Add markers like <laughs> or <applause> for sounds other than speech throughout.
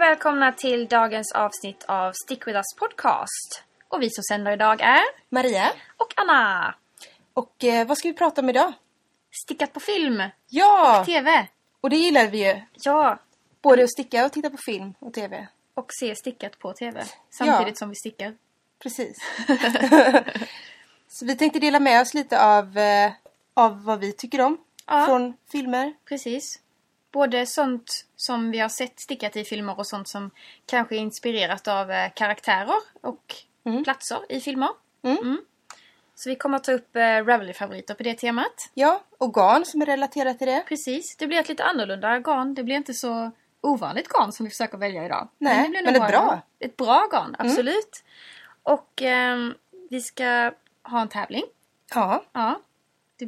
välkomna till dagens avsnitt av Stick With Us Podcast. Och vi som sänder idag är Maria. och Anna. Och eh, vad ska vi prata om idag? Stickat på film, Ja! TV. Och det gillar vi ju. Ja, Både att sticka och titta på film och TV. och se stickat på TV. Samtidigt Ja. som vi stickar. Precis. <laughs> Så vi tänkte dela med oss lite av, eh, av vad vi tycker om. Ja. Från filmer. Precis. Både sånt som vi har sett stickat i filmer och sånt som kanske är inspirerat av eh, karaktärer och Mm. platser i filmer. Mm. Så vi kommer att ta upp eh, Ravelry-favoriter på det temat. Ja, och garn som är relaterat till det. Precis. Det blir ett lite annorlunda garn. Det blir inte så ovanligt garn som vi försöker välja idag. Nej, det blir men ett bra. Ett bra garn, absolut. Och ehm, vi ska ha en tävling. Ja. Ja.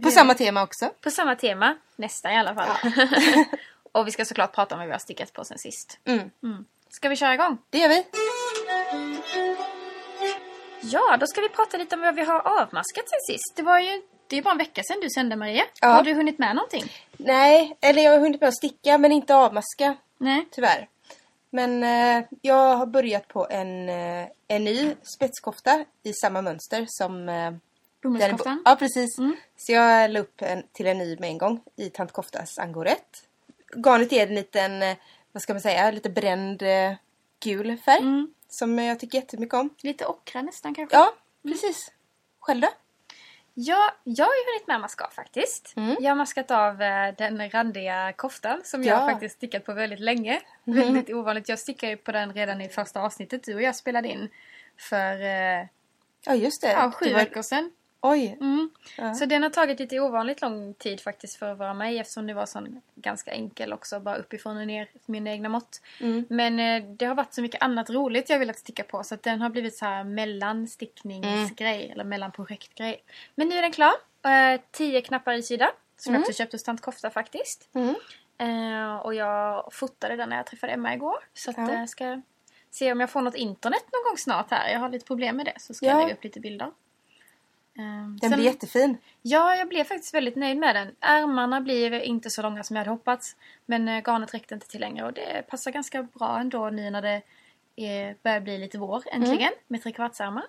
På samma tema också. på samma tema. Nästa i alla fall. <laughs> <laughs> och vi ska såklart prata om vad vi har stickat på sen sist. Mm. Ska vi köra igång? Det gör vi. Ja, då ska vi prata lite om vad vi har avmaskat sen sist. Det var ju det är bara en vecka sedan du sände Maria. Ja. Har du hunnit med någonting? Nej, eller jag har hunnit med att sticka men inte avmaska. Nej. Tyvärr. Men eh, jag har börjat på en, eh, en ny spetskofta i samma mönster som... Eh, Bomullskoftan? Ja, precis. Mm. Så jag la upp en, till en ny med en gång i Tant Koftas angorett. Garnet är en liten, eh, vad ska man säga, lite bränd eh, gul färg. Mm. Som jag tycker jättemycket om. Lite ockra nästan kanske? Ja, precis. Själv då? Ja, jag har ju hunnit med maska faktiskt. Mm. Jag har maskat av eh, den randiga koftan som Ja. jag faktiskt stickat på väldigt länge. <laughs> Väldigt ovanligt. Jag stickade ju på den redan i första avsnittet du och jag spelade in. För eh, Ja, just det. ja, sju Det var- veckor sedan. Oj. Mm. Ja. Så den har tagit lite ovanligt lång tid faktiskt för att vara mig eftersom det var sån ganska enkel också, bara uppifrån och ner mina egna mått. Mm. Men eh, det har varit så mycket annat roligt jag velat sticka på så att den har blivit så här mellanstickningsgrej eller mellanprojektgrej. Men nu är den klar. Eh, tio knappar i sida som jag också köpte hos Tant Kofta faktiskt. Mm. Eh, och jag fotade den när jag träffade Emma igår. Så att Ja. jag ska se om jag får något internet någon gång snart här. Jag har lite problem med det så ska Ja. jag lägga upp lite bilder. Eh, Den sen- blir jättefin. Ja, jag blev faktiskt väldigt nöjd med den. Ärmarna blir inte så långa som jag hade hoppats. Men eh, garnet räckte inte till längre och det passar ganska bra ändå nu när det är, börjar bli lite vår äntligen med trekvartsärmar.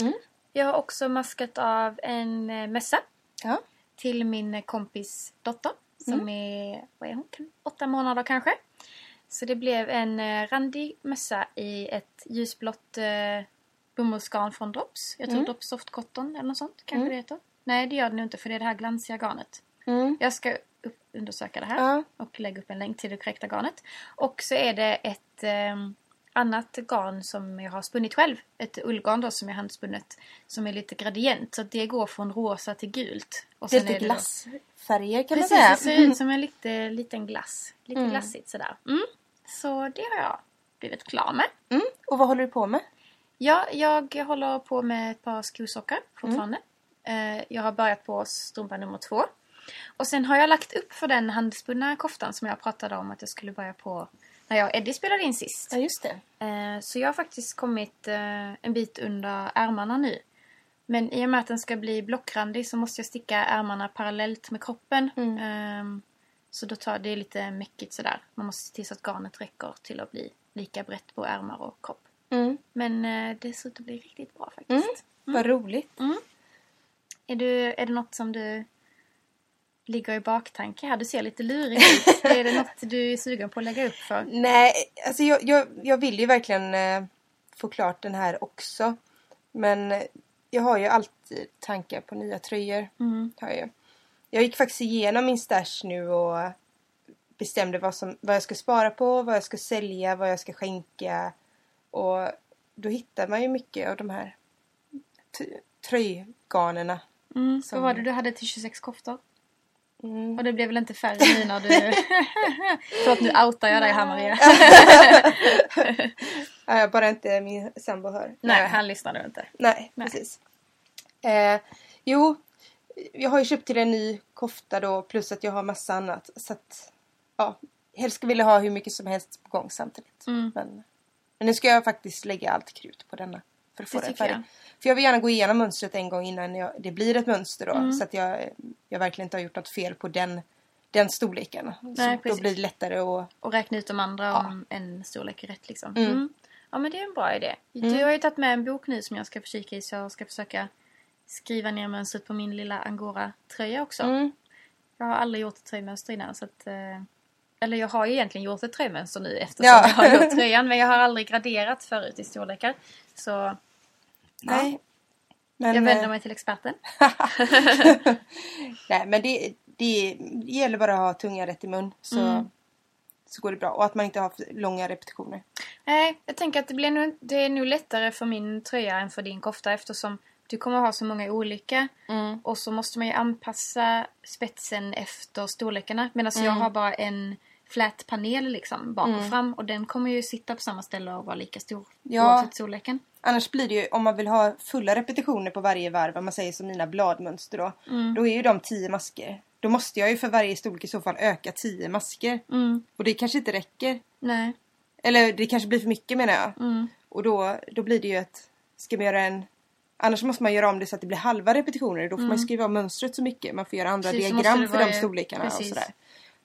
Mm. Jag har också maskat av en eh, mössa Ja. till min eh, kompis dotter som Mm. är, vad är hon, åtta månader kanske. Så det blev en eh, randig mössa i ett ljusblått eh, bomullsgarn från Drops. Jag tror Mm. Drops Soft Cotton eller något sånt kanske Mm. det heter. Nej det gör det nu inte för det är det här glansiga garnet. Mm. Jag ska undersöka det här Ja. och lägga upp en länk till det korrekta garnet. Och så är det ett ehm, annat garn som jag har spunnit själv. Ett ullgarn då som är handspunnet. Som är lite gradient. Så det går från rosa till gult. Och Det är lite glassfärger kan Precis, man säga. det ser ut som en lite, liten glass. Lite Mm. glassigt sådär. Mm. Så det har jag blivit klar med. Mm. Och vad håller du på med? Ja, jag håller på med ett par skosockar fortfarande. Mm. Eh, Jag har börjat på strumpa nummer två. Och sen har jag lagt upp för den handspunna koftan som jag pratade om att jag skulle börja på när jag och Eddie spelade in sist. Ja, just det. Eh, Så jag har faktiskt kommit eh, en bit under ärmarna nu. Men i och med att den ska bli blockrandig så måste jag sticka ärmarna parallellt med kroppen. Mm. Ehm, Så då tar det lite mäckigt sådär. Man måste se till så att garnet räcker till att bli lika brett på ärmar och kropp. Mm. Men eh, det ser ut att bli riktigt bra faktiskt. Mm. Vad roligt. Är, du, är det något som du ligger i baktanke här? Du ser lite lurig ut. <laughs> är det något du är sugen på att lägga upp för? Nej, alltså jag, jag, jag vill ju verkligen eh, få klart den här också. Men jag har ju alltid tankar på nya tröjor. Mm. Har jag. jag gick faktiskt igenom min stash nu och bestämde vad, som, vad jag ska spara på, vad jag ska sälja, vad jag ska skänka. Och då hittar man ju mycket av de här tröjgarnerna. Mm. Som- Vad var det du hade till 26 koftor? Mm. Och det blev väl inte färre nu när du... <laughs> Förlåt nu outar jag dig här Maria. <laughs> Ja, bara inte min sambo hör. Nej, han lyssnar nu inte. Nej, Nej. precis. Eh, jo, jag har ju köpt till en ny kofta då plus att jag har massa annat. Så att, ja, helst skulle vilja ha hur mycket som helst på gång samtidigt. Mm. Men, men nu ska jag faktiskt lägga allt krut på denna. För att få Det färdig. jag. För jag vill gärna gå igenom mönstret en gång innan jag, det blir ett mönster då. Mm. Så att jag, jag verkligen inte har gjort något fel på den den storleken. Nej, så då blir det lättare att... Och räkna ut de andra Ja. om en storlek är rätt liksom. Mm. Mm. Ja men det är en bra idé. Mm. Du har ju tagit med en bok nu som jag ska kika i så jag ska försöka skriva ner mönstret på min lilla angora-tröja också. Mm. Jag har aldrig gjort ett tröjmönster innan så att... Eh, eller jag har ju egentligen gjort ett tröjmönster nu eftersom Ja. jag har gjort tröjan men jag har aldrig graderat förut i storlekar. Så Nej. Men, jag vänder eh, mig till experten. <laughs> Nej, men det, det, det gäller bara att ha tungan rätt i mun så, Mm. så går det bra. Och att man inte har långa repetitioner. Nej, jag tänker att det, blir nog, det är nog lättare för min tröja än för din kofta eftersom du kommer ha så många olika. Och så måste man ju anpassa spetsen efter storlekarna. Medan jag Mm. har bara en flat panel liksom bak och Mm. fram. Och den kommer ju sitta på samma ställe och vara lika stor Ja. oavsett storleken. Annars blir det ju, om man vill ha fulla repetitioner på varje varv, om man säger som mina bladmönster då. Mm. Då är ju de 10 masker. Då måste jag ju för varje storlek i så fall öka 10 masker. Mm. Och det kanske inte räcker. Nej. Eller det kanske blir för mycket menar jag. Mm. Och då, då blir det ju att, ska man göra en Annars måste man göra om det så att det blir halva repetitioner. Då får man skriva om mönstret så mycket. Man får göra andra Mm. Precis, diagram för de storlekarna och precis. sådär.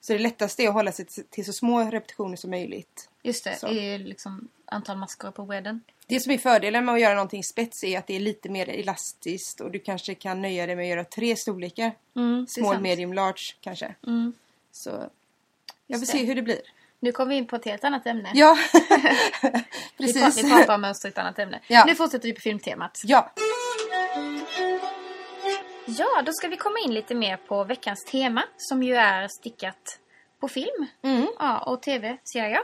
Så det lättaste är att hålla sig till- så små repetitioner som möjligt. Just det, Så. i liksom antal masker på bredden. Det som är fördelen med att göra någonting spets är att det är lite mer elastiskt och du kanske kan nöja dig med att göra tre storlekar. Mm, är Small, medium, large kanske. Mm. Så jag får se hur det blir. Nu kommer vi in på ett helt annat ämne. Ja, <laughs> <laughs> precis. vi pratar om mönster i ett annat ämne. Ja. Nu fortsätter vi på filmtemat. Ja, Ja, då ska vi komma in lite mer på veckans tema som ju är stickat på film mm. ja, och tv-serier.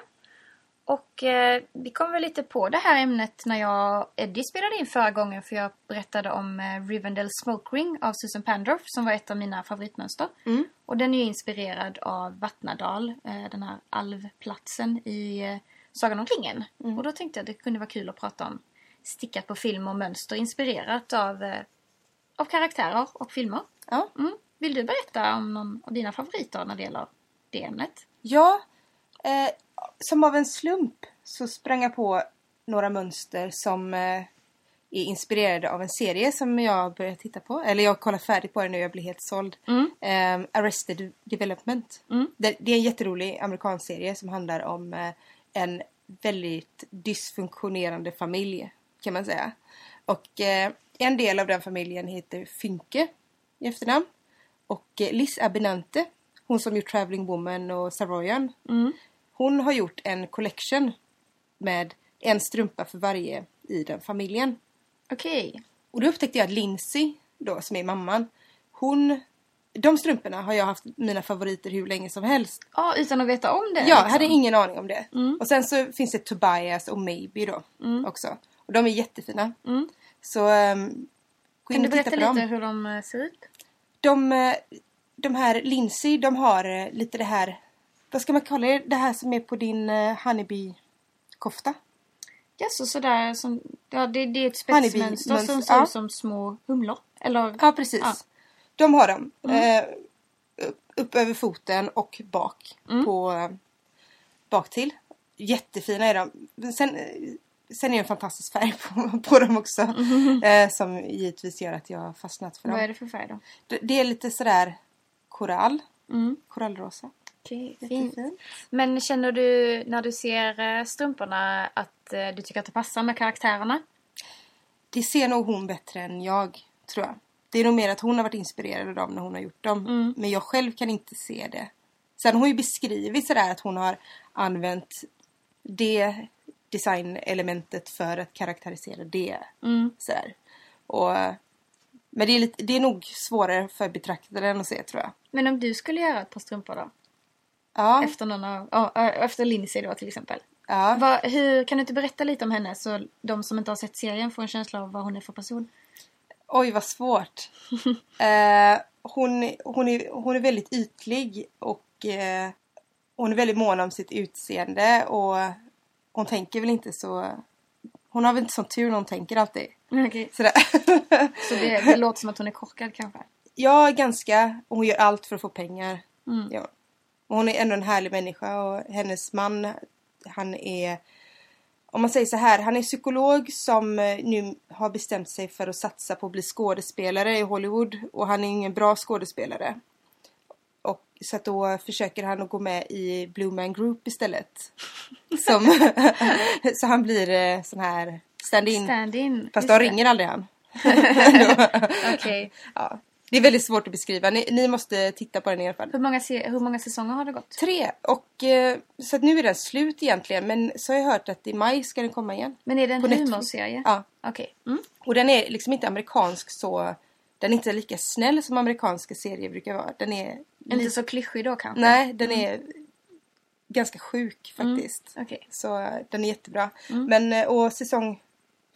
Och eh, vi kom väl lite på det här ämnet när jag Eddie spelade in förra gången för jag berättade om eh, Rivendell Smoke Ring av Susan Pandorf som var ett av mina favoritmönster. Mm. Och den är ju inspirerad av Vattnadal, eh, den här alvplatsen i eh, Sagan om ringen. Mm. Och då tänkte jag att det kunde vara kul att prata om stickat på film och mönster inspirerat av, eh, av karaktärer och filmer. ja. Mm. Vill du berätta om någon av dina favoriter när det gäller det ämnet? Ja, eh, som av en slump så sprang jag på några mönster som eh, är inspirerade av en serie som jag börjat titta på. Eller jag kollar färdigt på den nu, jag blir helt såld. Mm. Eh, Arrested Development. Mm. Det, det är en jätterolig amerikansk serie som handlar om eh, en väldigt dysfunktionerande familj kan man säga. Och eh, en del av den familjen heter Fynke i efternamn. Och eh, Liz Abinante, hon som gjort Traveling Woman och Savoyan. Mm. Hon har gjort en collection med en strumpa för varje i den familjen. Okej. Och då upptäckte jag att Lindsay, då, som är mamman, hon... De strumporna har jag haft mina favoriter hur länge som helst. Ja, utan att veta om det? Ja, liksom. hade ingen aning om det. Mm. Och sen så finns det Tobias och Maybe då Mm. också. Och de är jättefina. Mm. Så um, gå Kan in du och titta berätta på lite dem. hur de eh, ser ut? De, eh, de här Lindsay, de har eh, lite det här... Vad ska man kalla det? Det här som är på din honeybee-kofta. Ja, så sådär som... Ja, det, det är ett spetsmönster som ser ja. ut som små humlor. Eller... Ja, precis. Ja. De har de. Mm. Eh, upp, upp över foten och bak. Mm. På, bak till. Jättefina är de. Sen, sen är det en fantastisk färg på, <laughs> på dem också. <laughs> Eh, som givetvis gör att jag har fastnat för Vad är dem. det för färg då? Det, det är lite sådär korall. Mm. Korallrosa. Okej, fint. Jättefint. Men känner du när du ser eh, strumporna att eh, du tycker att det passar med karaktärerna? Det ser nog hon bättre än jag, tror jag. Det är nog mer att hon har varit inspirerad av dem när hon har gjort dem. Mm. Men jag själv kan inte se det. Sen har hon ju beskrivit sådär att hon har använt det designelementet för att karaktärisera det. Mm. Sådär. Och, men det är, lite, det är nog svårare för betraktaren att se tror jag. Men om du skulle göra ett par strumpor då? Ja, Efter någon av... eh, efter Lindsay då till exempel. ja. Vad, hur, kan du inte berätta lite om henne så de som inte har sett serien får en känsla av vad hon är för person? Oj vad svårt. <laughs> eh, hon, hon, är, hon är väldigt ytlig och eh, hon är väldigt mån om sitt utseende och hon tänker väl inte så... Hon har väl inte sån tur när hon tänker alltid. Okej. Sådär. <laughs> Så det, det låter som att hon är korkad kanske? ja, ganska. Och hon gör allt för att få pengar. Mm. Ja. Och hon är ändå en härlig människa och hennes man, han är... Om man säger så här, han är psykolog som eh, nu har bestämt sig för att satsa på att bli skådespelare i Hollywood och han är ingen bra skådespelare. Så att då försöker han att gå med i Blue Man Group istället. <laughs> Som, <laughs> så han blir eh, sån här stand-in. Stand-in. Fast de det. ringer aldrig han. <laughs> Okej. Ja. Det är väldigt svårt att beskriva. Ni, ni måste titta på den i alla fall. Hur, många hur många säsonger har det gått? Tre. Och eh, så att nu är den slut egentligen. Men så har jag hört att i maj ska den komma igen. Men är det en humorserie? Ja. Okej. Mm. Och den är liksom inte amerikansk så... Den är inte lika snäll som amerikanska serier brukar vara. Den är... Inte så klyschig då kanske? Nej, den är ganska sjuk faktiskt. Okej. Så eh, den är jättebra. Mm. Men eh, och säsong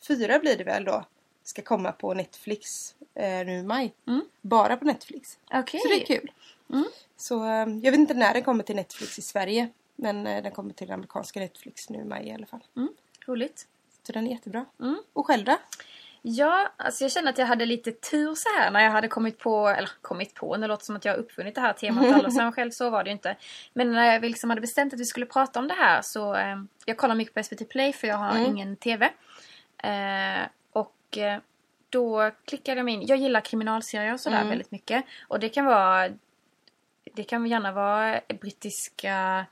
fyra blir det väl då. Ska komma på Netflix eh, nu i maj. Mm. Bara på Netflix. Okej. Så det är kul. Mm. Så eh, jag vet inte när den kommer till Netflix i Sverige. Men eh, den kommer till amerikanska Netflix nu i maj i alla fall. Mm. Roligt. Så den är jättebra. Mm. Och själv då? Ja, alltså jag känner att jag hade lite tur så här när jag hade kommit på, eller kommit på, det låter som att jag har uppfunnit det här temat <laughs> alldeles själv, så var det ju inte. Men när jag liksom hade bestämt att vi skulle prata om det här så, eh, jag kollar mycket på SVT Play för jag har Mm. ingen TV. Eh, och eh, då klickade jag mig in, jag gillar kriminalserier och sådär Mm. väldigt mycket. Och det kan vara, det kan gärna vara brittiska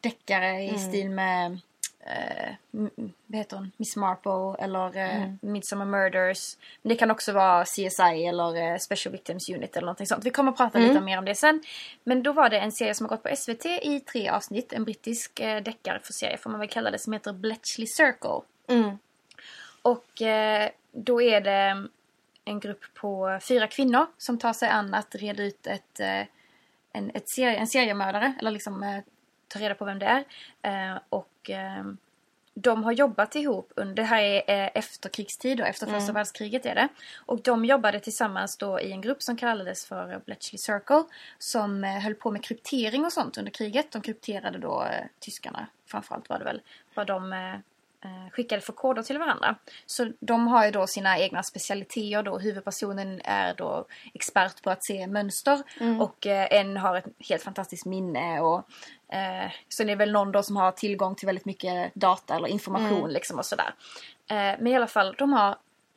deckare i Mm. stil med eh, vad heter hon? Miss Marple eller eh, Mm. Midsommar Murders. Men det kan också vara CSI eller eh, Special Victims Unit eller någonting sånt. Vi kommer att prata Mm. lite mer om det sen. Men då var det en serie som har gått på SVT i tre avsnitt. En brittisk eh, serie får man väl kalla det som heter Bletchley Circle. Mm. Och eh, då är det en grupp på fyra kvinnor som tar sig an att reda ut ett, eh, en, ett serie, en seriemördare. Eller liksom eh, ta reda på vem det är. Eh, och eh, de har jobbat ihop under, det här är efterkrigstid och efter första Mm. världskriget är det. Och de jobbade tillsammans då i en grupp som kallades för Bletchley Circle. Som eh, höll på med kryptering och sånt under kriget. De krypterade då eh, tyskarna framförallt var det väl. Vad de eh, skickade för koder till varandra. Så de har ju då sina egna specialiteter då. Huvudpersonen är då expert på att se mönster Mm. och en har ett helt fantastiskt minne och eh, så det är väl någon då som har tillgång till väldigt mycket data eller information Mm. liksom och sådär. Eh, men i alla fall, de har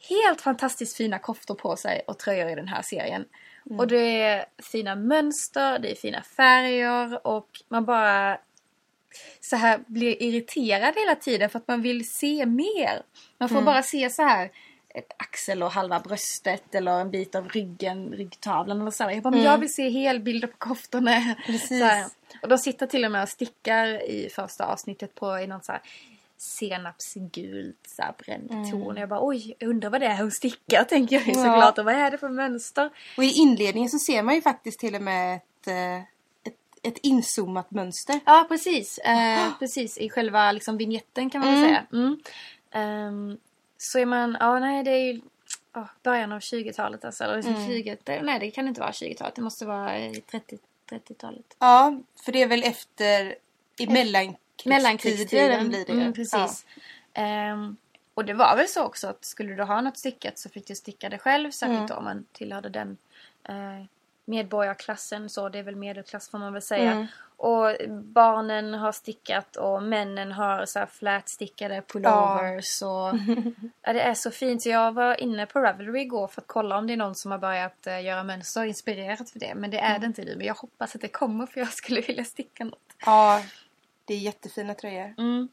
helt fantastiskt fina koftor på sig och tröjor i den här serien. Mm. Och det är fina mönster, det är fina färger och man bara så här blir irriterad hela tiden för att man vill se mer. Man får Mm. bara se så här ett axel och halva bröstet eller en bit av ryggen, ryggtavlan eller så. Jag bara, men Mm. jag vill se helbilder på koftorna. Precis. Så. Och de sitter till och med och stickar i första avsnittet på i någon så här senapsgult så här bränd Mm. ton. Jag bara oj, jag undrar vad det är hon stickar <laughs> tänker jag ju Ja. såklart. Och vad är det för mönster? Och i inledningen så ser man ju faktiskt till och med ett, eh, ett, ett inzoomat mönster. Ja, precis. Eh, <gasps> precis, i själva liksom, vignetten kan man väl Mm. säga. Mm. Ehm, så är man, ja nej det är ju ja, början av 20-talet alltså. Eller liksom Mm. 20, det- nej det kan inte vara 20-talet, det måste vara i 30, 30-talet. Ja, för det är väl efter i mellankrigstiden, Mellankrigsstiden. blir det. Mm, precis. Ehm, och det var väl så också att skulle du ha något stickat så fick du sticka det själv. Särskilt Mm. om man tillhörde den eh, medborgarklassen. Så det är väl medelklass får man väl säga. Mm. Och barnen har stickat och männen har så här flätstickade pullovers. Och, <laughs> ja, det är så fint. Så jag var inne på Ravelry igår för att kolla om det är någon som har börjat eh, göra mönster inspirerat för det. Men det är Mm. det inte nu. Men jag hoppas att det kommer för jag skulle vilja sticka något. Ja, det är jättefina tröjor. Mm.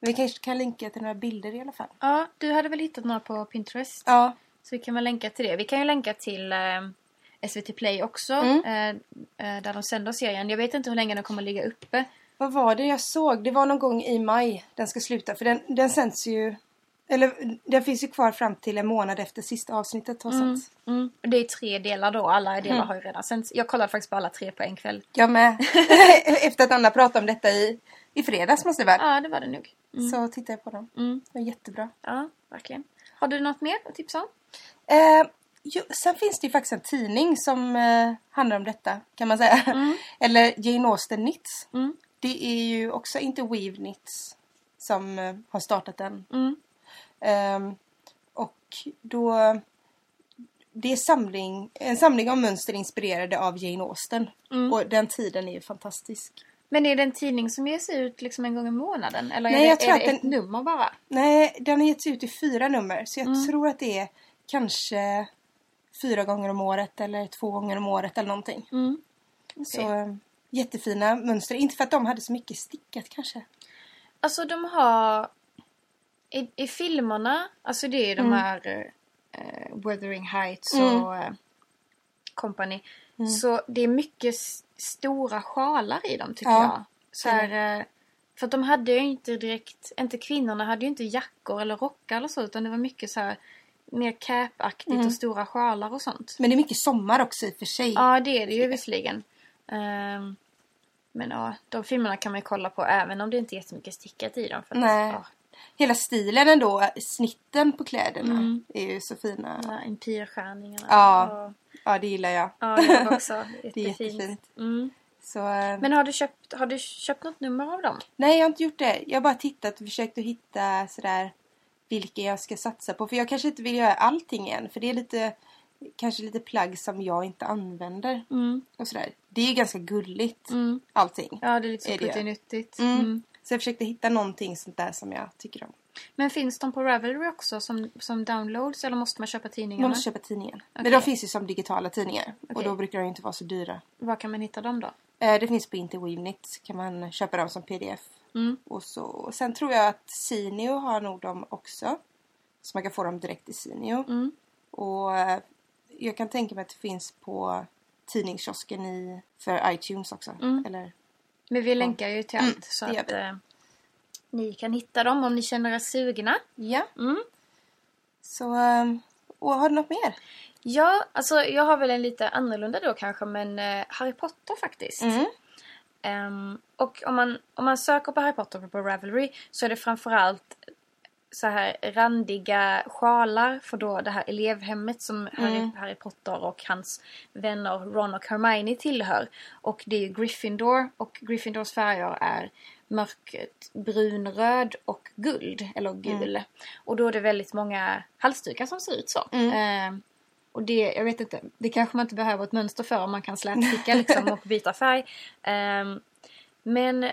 Vi kanske kan länka till några bilder i alla fall. Ja, du hade väl hittat några på Pinterest? Ja, Så vi kan väl länka till det. Vi kan ju länka till eh, SVT Play också. Mm. Eh, eh, där de sänder serien. Jag vet inte hur länge den kommer ligga uppe. vad var det jag såg? Det var någon gång i maj den ska sluta. För den, den sänds ju... Eller den finns ju kvar fram till en månad efter sista avsnittet har Mm. sänts. Mm. Det är tre delar då. Alla delar Mm. har ju redan sänts. Jag kollade faktiskt på alla tre på en kväll. Jag med. <laughs> <laughs> efter att Anna pratade om detta i, i fredags måste det vara. Ja, det var det nog. Mm. Så tittade jag på dem. Mm. Det var jättebra. Ja, verkligen. Har du något mer att tipsa om? Eh, jo, sen finns det ju faktiskt en tidning som eh, handlar om detta kan man säga. Mm. <laughs> Eller Jane Austen Knits. Mm. Det är ju också inte Weave Knits som eh, har startat den. Mm. Ehm, och då... Det är samling, en samling av mönster inspirerade av Jane Austen. Mm. Och den tiden är ju fantastisk. Men är det en tidning som ges ut liksom en gång i månaden? Eller Nej, är det, jag tror är det att ett den- nummer bara? Nej, den har getts ut i fyra nummer. Så jag Mm. tror att det är kanske fyra gånger om året eller två gånger om året eller någonting. Mm. Så eh, jättefina mönster. Inte för att de hade så mycket stickat kanske. Alltså de har... I, i filmerna, alltså det är de Mm. här eh, Wuthering Heights Mm. och eh, Company. Så det är mycket stora sjalar i dem tycker Ja, jag. Så här, eh, för att de hade ju inte direkt, inte kvinnorna hade ju inte jackor eller rockar eller så utan det var mycket så här mer cap-aktigt Mm. och stora sjalar och sånt. Men det är mycket sommar också i och för sig. Ja, det är det ju visserligen. Ehm, men ja, de filmerna kan man ju kolla på även om det inte är jättemycket stickat i dem. För att, Nej. Ja, Hela stilen ändå, snitten på kläderna Mm. är ju så fina. ja, empirskärningarna. Ja. Och, Ja, det gillar jag. ja, jag också. <laughs> Det är jättefint. Mm. Så, eh, Men har du, köpt, har du köpt något nummer av dem? Nej, jag har inte gjort det. Jag har bara tittat och försökt att hitta sådär vilka jag ska satsa på. För jag kanske inte vill göra allting än. För det är lite, kanske lite plagg som jag inte använder. Mm. Och sådär. Det är ganska gulligt, Mm. allting. Ja, det är lite så puttinuttigt. Mm. Mm. Så jag försökte hitta någonting sånt där som jag tycker om. Men finns de på Ravelry också som, som downloads eller måste man köpa tidningarna? Man måste köpa tidningen. Men Okej. de finns ju som digitala tidningar. Och Okej. då brukar de inte vara så dyra. Var kan man hitta dem då? Eh, Det finns på Interweavnit. Kan man köpa dem som pdf. Mm. Och så, sen tror jag att Sinio har nog dem också. Så man kan få dem direkt i Sinio. Mm. Och eh, jag kan tänka mig att det finns på tidningskiosken i, för iTunes också. Mm. Eller, Men vi länkar ju till allt så att eh, ni kan hitta dem om ni känner er sugna. ja. Mm. Så, eh, och har du något mer? Ja, alltså jag har väl en lite annorlunda då kanske men eh, Harry Potter faktiskt. Mm. Ehm, och om man, om man söker på Harry Potter på Ravelry så är det framförallt så här randiga sjalar för då det här elevhemmet som Harry, Mm. Harry Potter och hans vänner Ron och Hermione tillhör. Och det är ju Gryffindor och Gryffindors färger är mörkt brunröd och guld, eller gul. Och då är det väldigt många halsdukar som ser ut så. Mm. Ehm, och det, jag vet inte, det kanske man inte behöver ett mönster för om man kan slätsticka <laughs> liksom och byta färg. Ehm, men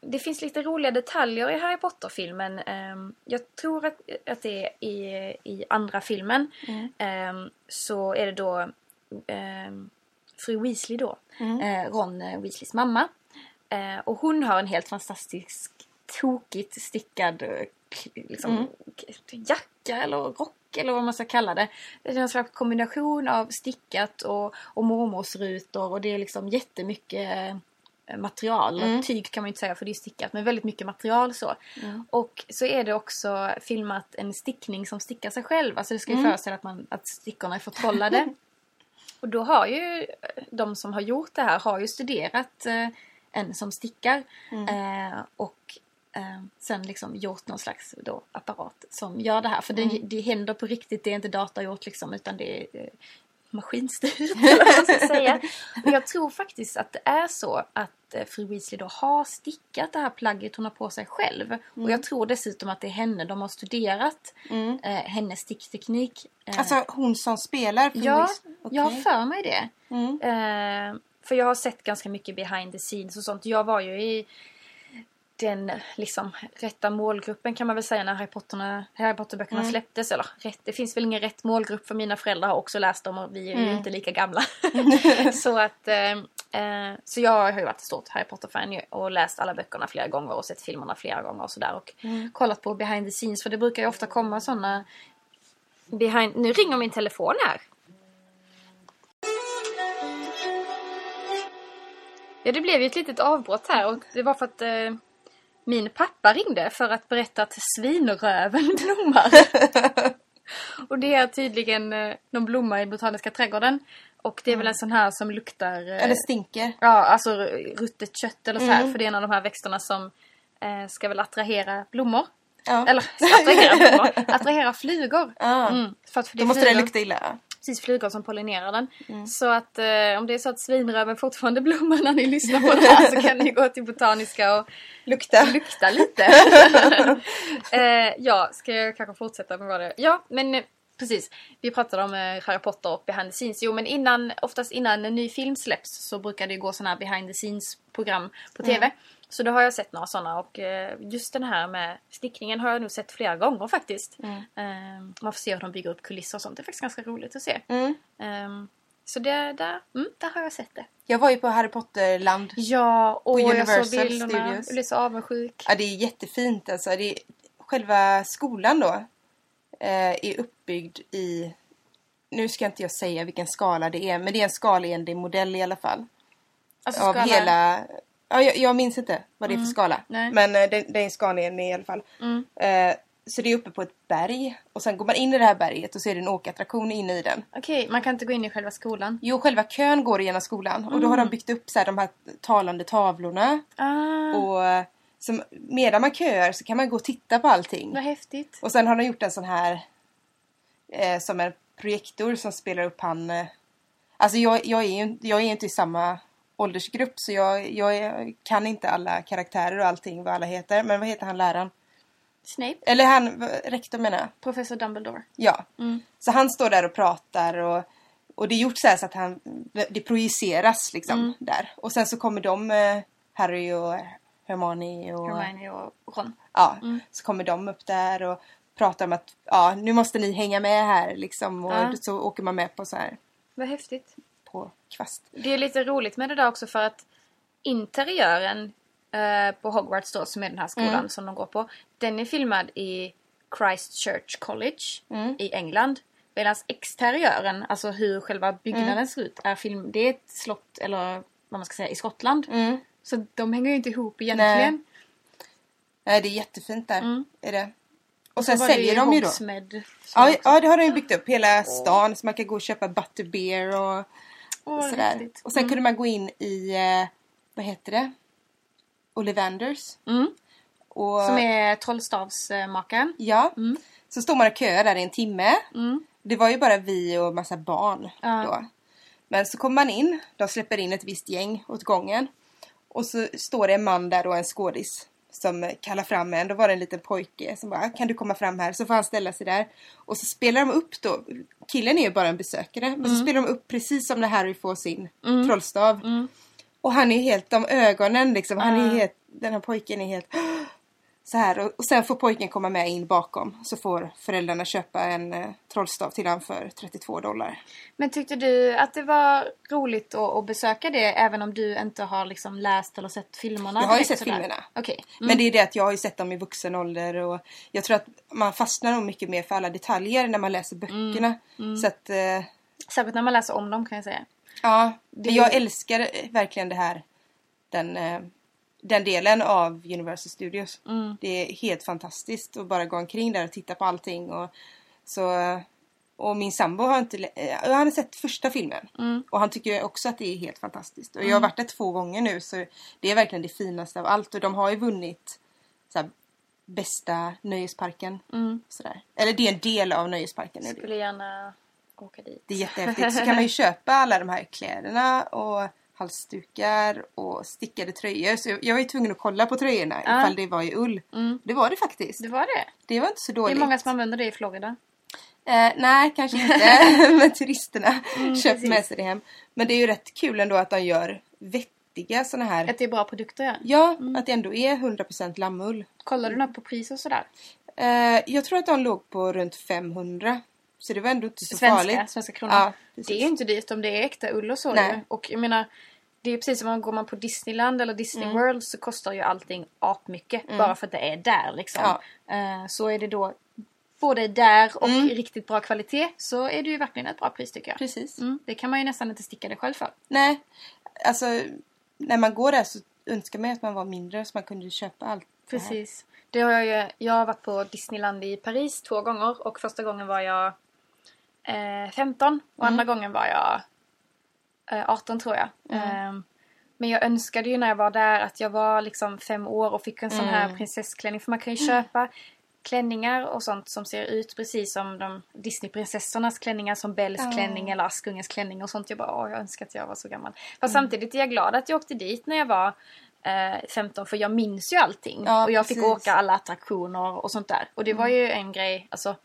det finns lite roliga detaljer i Harry Potter-filmen. Ehm, jag tror att, att det är i, i andra filmen. Mm. Ehm, så är det då fru Weasley då. Mm. Eh, Ron Weasleys mamma. Eh, och hon har en helt fantastisk tokigt stickad eh, liksom, Mm. jacka eller rock eller vad man ska kalla det. Det är en slags kombination av stickat och, och mormorsrutor och det är liksom jättemycket eh, material. Mm. Tyg kan man ju inte säga för det är stickat men väldigt mycket material så. Mm. Och så är det också filmat en stickning som stickar sig själv. Alltså det ska ju Mm. föreställa att, man, att stickorna är förtrollade. <laughs> Och då har ju eh, de som har gjort det här har ju studerat eh, en som stickar Mm. eh, och eh, sen liksom gjort någon slags då, apparat som gör det här. För Mm. det, det händer på riktigt, det är inte datagjort liksom utan det är eh, maskinstyrt <laughs> jag tror faktiskt att det är så att eh, fru Weasley då har stickat det här plagget hon har på sig själv. Och jag tror dessutom att det är henne de har studerat, Mm. eh, hennes stickteknik. Eh, Alltså hon som spelar för Ja, Louise. Okej. jag har för mig det. Mm. Eh, för jag har sett ganska mycket behind the scenes och sånt. Jag var ju i den liksom rätta målgruppen kan man väl säga när Harry, Potterna, Harry Potter-böckerna Mm. släpptes. Eller rätt, det finns väl ingen rätt målgrupp för mina föräldrar har också läst dem och vi är ju Mm. inte lika gamla. <laughs> så att eh, eh, Så jag har ju varit ett stort Harry Potter-fan ju och läst alla böckerna flera gånger och sett filmerna flera gånger och sådär. Och Mm. kollat på behind the scenes för det brukar ju ofta komma sådana behind... Nu ringer min telefon här. Ja, det blev ju ett litet avbrott här och det var för att eh, min pappa ringde för att berätta att svinröven <laughs> blommar. <laughs> och det är tydligen eh, någon blomma i Botaniska trädgården. Och det är väl en sån här som luktar... Eh, Eller stinker. Ja, alltså ruttet kött eller så här. Mm. För det är en av de här växterna som eh, ska väl attrahera blommor. Ja. Eller attrahera <laughs> blommor. Attrahera flugor. Ja. Mm, för att för det Då måste det flugor- lukta illa. Precis flugor som pollinerar den. Mm. Så att eh, om det är så att svinröven fortfarande blommar när ni lyssnar på det här så kan ni gå till Botaniska och Lukta. lukta lite. <laughs> <laughs> eh, ja, ska jag kanske fortsätta med vad det Ja, men eh, precis. Vi pratade om eh, Harry Potter och behind the scenes. Jo, men innan, oftast innan en ny film släpps så brukar det gå såna här behind the scenes program på TV. Så då har jag sett några sådana och eh, just den här med stickningen har jag nog sett flera gånger faktiskt. Mm. Eh, man får se hur de bygger upp kulisser och sånt. Det är faktiskt ganska roligt att se. Mm. Ehm, Så det, där, mm, där har jag sett det. Jag var ju på Harry Potter-land. Ja, och jag Universal såg bilderna. Studios. Jag blev så avundsjuk. Ja, det är jättefint alltså. Det är, själva skolan då eh, är uppbyggd i... Nu ska inte jag säga vilken skala det är, men det är en skalenlig modell i alla fall. Alltså, av skala- hela... Ja, jag, jag minns inte vad det är för skala. Nej. Men eh, det, det är en skalenlig i alla fall. Mm. Eh, så det är uppe på ett berg och sen går man in i det här berget och så är det en åkattraktion inne i den. Okej, man kan inte gå in i själva skolan. Jo, själva kön går genom skolan och då har de byggt upp så här, de här talande tavlorna. Ah, Och eh, som, medan man köar så kan man gå och titta på allting. vad häftigt. Och sen har de gjort en sån här eh, som en projektor som spelar upp han. Eh, alltså jag, jag, är ju jag är inte i samma åldersgrupp så jag, jag kan inte alla karaktärer och allting vad alla heter. Men vad heter han läraren? Snape, Eller han, rektor menar jag. professor Dumbledore. Ja. Mm. Så han står där och pratar och, och det är gjort så här så att han, det projiceras liksom Mm. där. Och sen så kommer de, eh, Harry och Hermione och Hermione och Ron. ja, Mm. så kommer de upp där och pratar om att ja, nu måste ni hänga med här liksom och Ja. så åker man med på så här Vad häftigt. Kvast. Det är lite roligt med det där också för att interiören eh, på Hogwarts då, som är den här skolan Mm. som de går på. Den är filmad i Christchurch College Mm. i England. Medan exteriören, alltså hur själva byggnaden Mm. ser ut, är film, det är ett slott, eller vad man ska säga, i Skottland. Mm. Så de hänger ju inte ihop egentligen. Nej, det är jättefint där. Mm. Är det. Och sen det säljer de ju då. Ja, ja, det har de ju byggt upp. Hela stan så man kan gå och köpa butterbeer och Vad sådär. Och sen kunde man gå in i, eh, vad heter det? Ollivanders. Mm. Och, Som är trollstavsmakaren. Ja. Mm. Så står man och köar där i en timme. Mm. Det var ju bara vi och massa barn då. Men så kommer man in, de släpper in ett visst gäng åt gången. Och så står det en man där och en skådis som kallar fram en. Då var det en liten pojke som bara, kan du komma fram här? Så får han ställa sig där. Och så spelar de upp då, killen är ju bara en besökare, men så spelar de upp precis som när Harry får sin trollstav. Mm. Och han är helt, de ögonen liksom, han är Ah. helt, den här pojken är helt så här och, och sen får pojken komma med in bakom så får föräldrarna köpa en eh, trollstav till han för 32 dollar. Men tyckte du att det var roligt att, att besöka det även om du inte har liksom läst eller sett filmerna? Jag har ju sett sådär? filmerna. Okej. Mm. Men det är det att jag har ju sett dem i vuxen ålder och jag tror att man fastnar nog mycket mer för alla detaljer när man läser böckerna. Mm. Så att, eh, Särskilt när man läser om dem kan jag säga. ja. Det- jag älskar eh, verkligen det här, den, eh, den delen av Universal Studios. Mm. Det är helt fantastiskt att bara gå omkring där och titta på allting. Och, så, och min sambo har inte... eh, Han har sett första filmen. Mm. Och han tycker också att det är helt fantastiskt. Och jag har varit där två gånger nu så det är verkligen det finaste av allt. Och de har ju vunnit så här, bästa nöjesparken. Mm. Sådär. Eller det är en del av nöjesparken. nu. Skulle gärna åka dit. Det är jättehäftigt. Så kan man ju <laughs> köpa alla de här kläderna och halsdukar och stickade tröjor. Så jag, var ju tvungen att kolla på tröjorna Ja. ifall det var i ull. Mm. Det var det faktiskt. Det var det. Det var inte så Det är dåligt. många som använder det i Florida. Eh, nej, kanske inte. <laughs> <laughs> Men turisterna Mm, <laughs> köper precis. med sig det hem. Men det är ju rätt kul ändå att de gör vettiga såna här. Att det är bra produkter ja. Ja, Mm. att det ändå är 100% lammull. Kollar du något på pris och sådär? Eh, jag tror att de låg på runt 500. Så det var ändå inte så Svenska, farligt. svenska kronor. Ja, det är ju inte dyrt om det är äkta ull och så Nej. ju. Och jag menar, det är precis som om går man på Disneyland eller Disney Mm. World så kostar ju allting apmycket. Bara för att det är där liksom. Ja. Eh, så är det då både där och Mm. riktigt bra kvalitet så är det ju verkligen ett bra pris tycker jag. Precis. Mm, det kan man ju nästan inte sticka det själv för. Nej, alltså när man går där så önskar man att man var mindre så man kunde köpa allt. Precis. Det har jag, ju, jag har varit på Disneyland i Paris två gånger och första gången var jag eh, 15 och andra gången var jag eh, 18 tror jag. Ehm, men jag önskade ju när jag var där att jag var liksom fem år och fick en sån här prinsessklänning. För man kan ju köpa klänningar och sånt som ser ut precis som de Disneyprinsessornas klänningar som Bells Ja. klänning eller Askungens klänning och sånt. Jag bara, åh jag önskar att jag var så gammal. Fast samtidigt är jag glad att jag åkte dit när jag var eh, 15 för jag minns ju allting. Ja, och jag fick precis. åka alla attraktioner och sånt där. Och det var ju en grej, alltså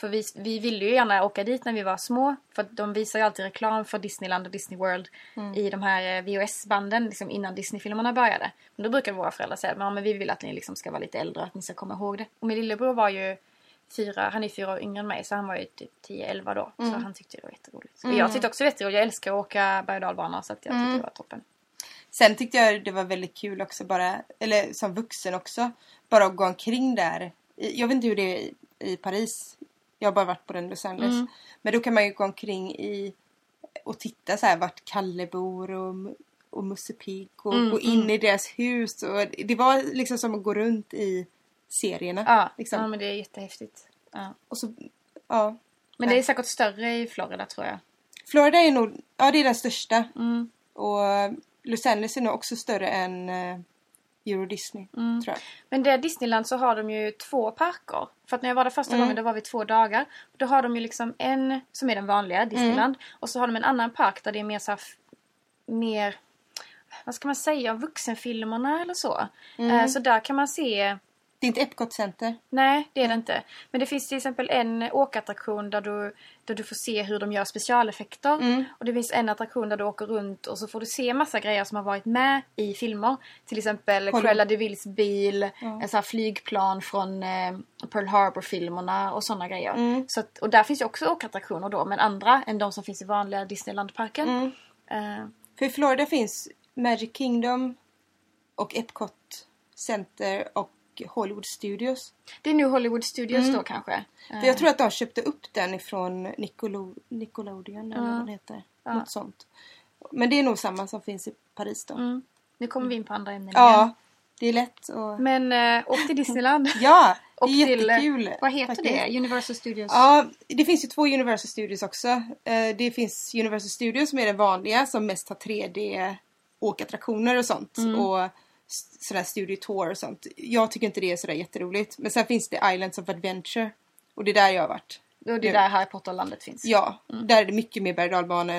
för vi, vi ville ju gärna åka dit när vi var små. För de visar ju alltid reklam för Disneyland och Disney World i de här eh, VHS-banden liksom innan Disney-filmerna började. Men då brukade våra föräldrar säga att ja, men vi vill att ni liksom ska vara lite äldre och att ni ska komma ihåg det. Och min lillebror var ju fyra, han är fyra år yngre än mig så han var ju typ 10-11 då. Så Mm. han tyckte det var jätteroligt. Mm. Och jag tyckte också det var jätteroligt. Jag älskar att åka berg och dalbana så att jag tyckte Mm. det var toppen. Sen tyckte jag det var väldigt kul också bara, eller som vuxen också, bara att gå omkring där. Jag vet inte hur det är i Paris. Jag har bara varit på den Los Angeles. Mm. Men då kan man ju gå omkring i och titta så här vart Kalle bor och, och Musse Pigg och Mm, gå in mm. i deras hus. Och det var liksom som att gå runt i serierna. Ja, Liksom. ja men det är jättehäftigt. Ja. Och så, ja. Men det är säkert större i Florida tror jag. Florida är nog, ja det är den största. Mm. Och Los Angeles är nog också större än eh, Euro Disney. Mm. Tror jag. Men där Disneyland så har de ju två parker. För att när jag var där första Mm. gången då var vi två dagar. Då har de ju liksom en som är den vanliga Disneyland. Och så har de en annan park där det är mer så här, mer vad ska man säga, vuxenfilmerna eller så. Eh, så där kan man se Det är inte Epcot Center. Nej, det är det inte. Men det finns till exempel en åkattraktion där du, där du får se hur de gör specialeffekter. Mm. Och det finns en attraktion där du åker runt och så får du se massa grejer som har varit med i filmer. Till exempel Hollywood. Cruella de Villes bil, en sån flygplan från eh, Pearl Harbor-filmerna och sådana grejer. Mm. Så att, och där finns ju också åkattraktioner då, men andra än de som finns i vanliga Disneyland-parken. Mm. Eh, För i Florida finns Magic Kingdom och Epcot Center och Hollywood Studios. det är nu Hollywood Studios Mm. då kanske. För jag tror att de köpte upp den ifrån Nicolo Nickelodeon eller Ja. vad det heter. Ja. Något sånt. Men det är nog samma som finns i Paris då. Mm. Nu kommer vi in på andra ämnen igen. Ja, det är lätt och... Men eh, åk till <laughs> Disneyland. Ja, det är till, eh, jättekul. Vad heter faktiskt. det? Universal Studios? Ja, det finns ju två Universal Studios också. Eh, Det finns Universal Studios som är den vanliga som mest har 3D åkattraktioner och sånt. Mm. Och sådär Studio Tour och sånt. Jag tycker inte det är sådär jätteroligt. Men sen finns det Islands of Adventure. Och det är där jag har varit. Och det är där Harry Potter-landet finns. Ja, där är det mycket mer berg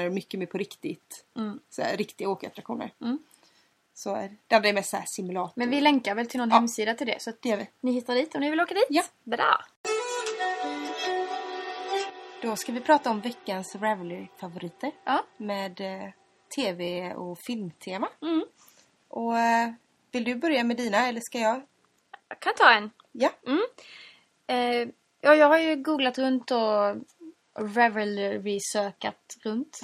och mycket mer på riktigt. Mm. Såhär, riktiga åkattraktioner. Mm. Så är- där är det mest såhär simulator. Men vi länkar väl till någon Ja. hemsida till det så att Det ni hittar dit om ni vill åka dit. Ja. Bra! Då ska vi prata om veckans Ravelry-favoriter. Ja. Med eh, tv och filmtema. Mm. Och eh, vill du börja med dina eller ska jag? Jag kan ta en. Ja. Eh, ja, jag har ju googlat runt och Ravelry-sökat runt. <laughs>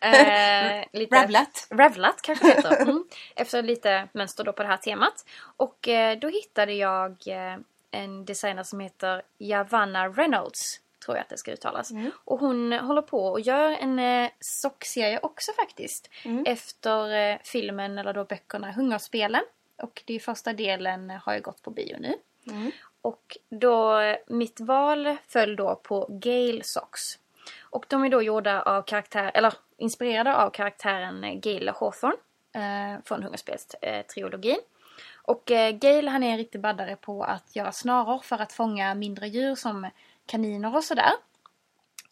eh, lite Ravlat. Ravlat kanske det heter. <laughs> Mm. Efter lite mönster då på det här temat. Och eh, då hittade jag eh, en designer som heter Javanna Reynolds. Tror jag att det ska uttalas. Mm. Och hon håller på och gör en eh, sockserie också faktiskt. Mm. Efter eh, filmen eller då böckerna Hungerspelen. Och det är första delen har ju gått på bio nu. Mm. Och då, eh, mitt val föll då på Gale Socks. Och de är då gjorda av karaktär, eller inspirerade av karaktären eh, Gale Hawthorne eh, från Hungerspelstrilogin. Och eh, Gale han är en riktig baddare på att göra snaror för att fånga mindre djur som kaniner och sådär.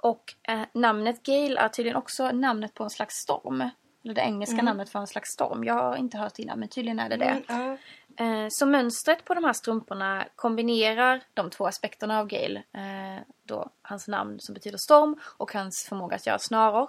Och eh, namnet Gale är tydligen också namnet på en slags storm. Eller det engelska namnet för en slags storm. Jag har inte hört innan men tydligen är det det. Mm. Eh, Så mönstret på de här strumporna kombinerar de två aspekterna av Gale. Eh, Då hans namn som betyder storm och hans förmåga att göra snaror.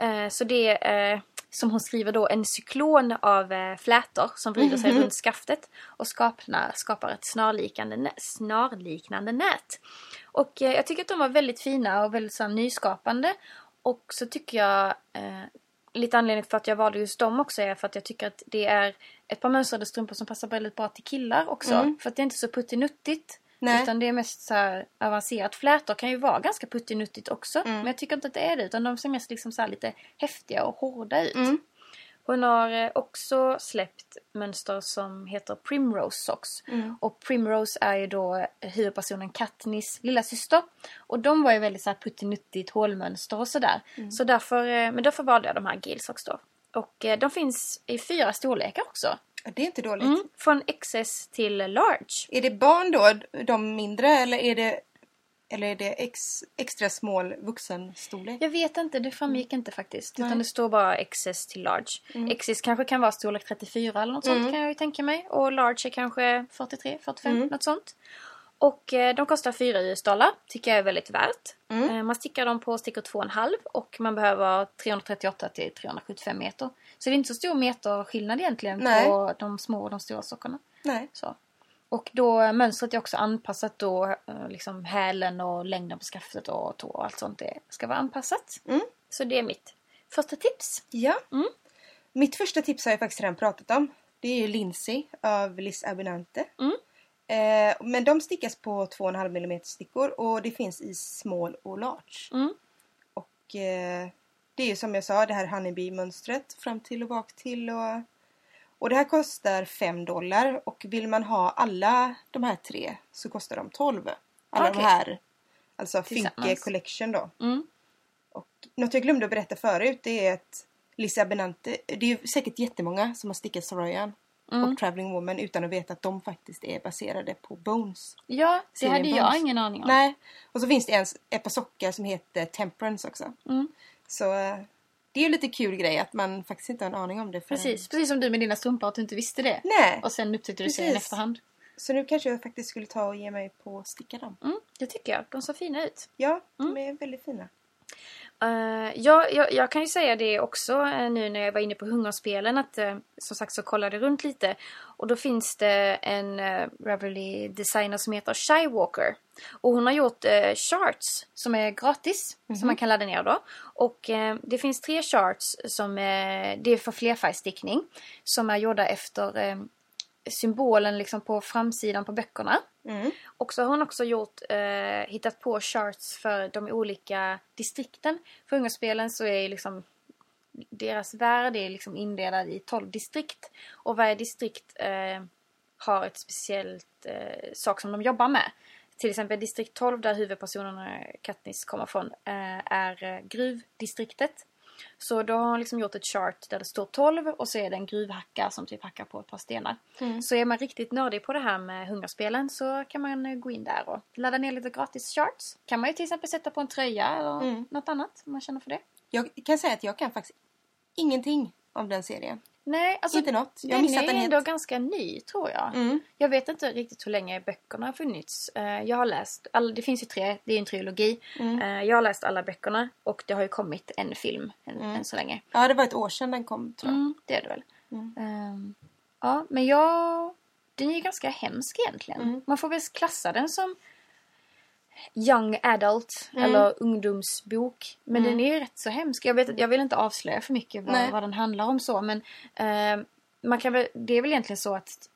Eh, Så det är, som hon skriver då, en cyklon av eh, flätor som vrider sig runt skaftet och skapar, skapar ett snarlikande, nä- snarliknande nät. Och eh, jag tycker att de var väldigt fina och väldigt så nyskapande. Och så tycker jag eh, lite anledning för att jag valde just dem också är för att jag tycker att det är ett par mönstrade strumpor som passar väldigt bra till killar också. Mm. För att det är inte så puttinuttigt. Nej. Utan det är mest så här avancerat. Flätor kan ju vara ganska puttinuttigt också. Mm. Men jag tycker inte att det är det. Utan de ser mest liksom så här lite häftiga och hårda ut. Mm. Hon har eh, också släppt mönster som heter Primrose Socks. Mm. Och Primrose är ju då huvudpersonen Katniss lilla syster. Och de var ju väldigt så här puttinuttigt hålmönster och sådär. Så därför, eh, men därför valde jag de här Gale Socks då. Och eh, de finns i fyra storlekar också. Det är inte dåligt. Mm. Från XS till large. Är det barn då, de mindre, eller är det, eller är det ex, extra small vuxenstorlek? Jag vet inte, det framgick inte faktiskt. Nej. Utan det står bara XS till large. XS kanske kan vara storlek 34 eller något sånt Mm. kan jag ju tänka mig. Och large är kanske 43, 45, Mm. något sånt. Och eh, de kostar 4 US-dollar. Tycker jag är väldigt värt. Mm. Eh, man stickar dem på stickor 2,5 och man behöver 338 till 375 meter. Så det är inte så stor meterskillnad egentligen Nej. på de små och de stora sockorna. Nej. Så. Och då mönstret är också anpassat då, eh, liksom hälen och längden på skaftet och tå och allt sånt det ska vara anpassat. Mm. Så det är mitt första tips. Ja. Mm. Mitt första tips har jag faktiskt redan pratat om. Det är ju Lindsay av Liz Abinante. Mm. Eh, men de stickas på 2,5 mm stickor och det finns i small och large. Mm. Och eh, det är ju som jag sa det här honeybee-mönstret fram till och bak till och och det här kostar 5 dollar och vill man ha alla de här tre så kostar de 12. Alla Okej. de här, alltså. Finke Collection då. Mm. Och något jag glömde att berätta förut det är att Lisa Benante, det är ju säkert jättemånga som har stickat Soroyan Mm. och Traveling Woman utan att veta att de faktiskt är baserade på Bones. Ja, det Serien hade jag Bones. ingen aning om. Nej, och så finns det en, ett par sockar som heter Temperance också. Mm. Så eh, det är ju lite kul grej att man faktiskt inte har en aning om det. Precis, precis som du med dina strumpor att du inte visste det. Nej, Och sen upptäckte du serien i efterhand. så nu kanske jag faktiskt skulle ta och ge mig på att sticka dem. Mm, det tycker jag. De ser fina ut. Ja, de Mm. är väldigt fina. Eh, ja, jag, jag kan ju säga det också eh, nu när jag var inne på hungerspelen att eh, som sagt så kollade runt lite. Och då finns det en uh, Ravelry designer som heter Shy Walker och hon har gjort eh, charts som är gratis som man kan ladda ner då. Och eh, det finns tre charts som det är för flerfärgstickning som är gjorda efter symbolen liksom på framsidan på böckerna. Mm. Och så har hon också gjort, eh, hittat på charts för de olika distrikten. För Hungerspelen så är liksom deras värld är liksom indelad i 12 distrikt. Och varje distrikt eh, har ett speciellt eh, sak som de jobbar med. Till exempel distrikt 12 där huvudpersonen eh, Katniss kommer från eh, är eh, gruvdistriktet. Så då har hon liksom gjort ett chart där det står 12 och så är det en gruvhacka som typ hackar på ett par stenar. Mm. Så är man riktigt nördig på det här med hungerspelen så kan man gå in där och ladda ner lite gratis charts. Kan man ju till exempel sätta på en tröja eller Mm. något annat om man känner för det. Jag kan säga att jag kan faktiskt ingenting om den serien. Nej, alltså inte något. Jag den missat är den ändå helt. ganska ny tror jag. Mm. Jag vet inte riktigt hur länge böckerna har funnits. Eh, Jag har läst, all, det finns ju tre, det är en trilogi. Mm. Eh, Jag har läst alla böckerna och det har ju kommit en film än, Mm. än så länge. Ja, det var ett år sedan den kom tror jag. Mm, det är det väl. Ehm, ja, men jag... Den är ju ganska hemsk egentligen. Mm. Man får väl klassa den som young adult Mm. eller ungdomsbok. Men Mm. den är ju rätt så hemsk. Jag, vet, jag vill inte avslöja för mycket vad, vad den handlar om så men ehm, man kan väl, det är väl egentligen så att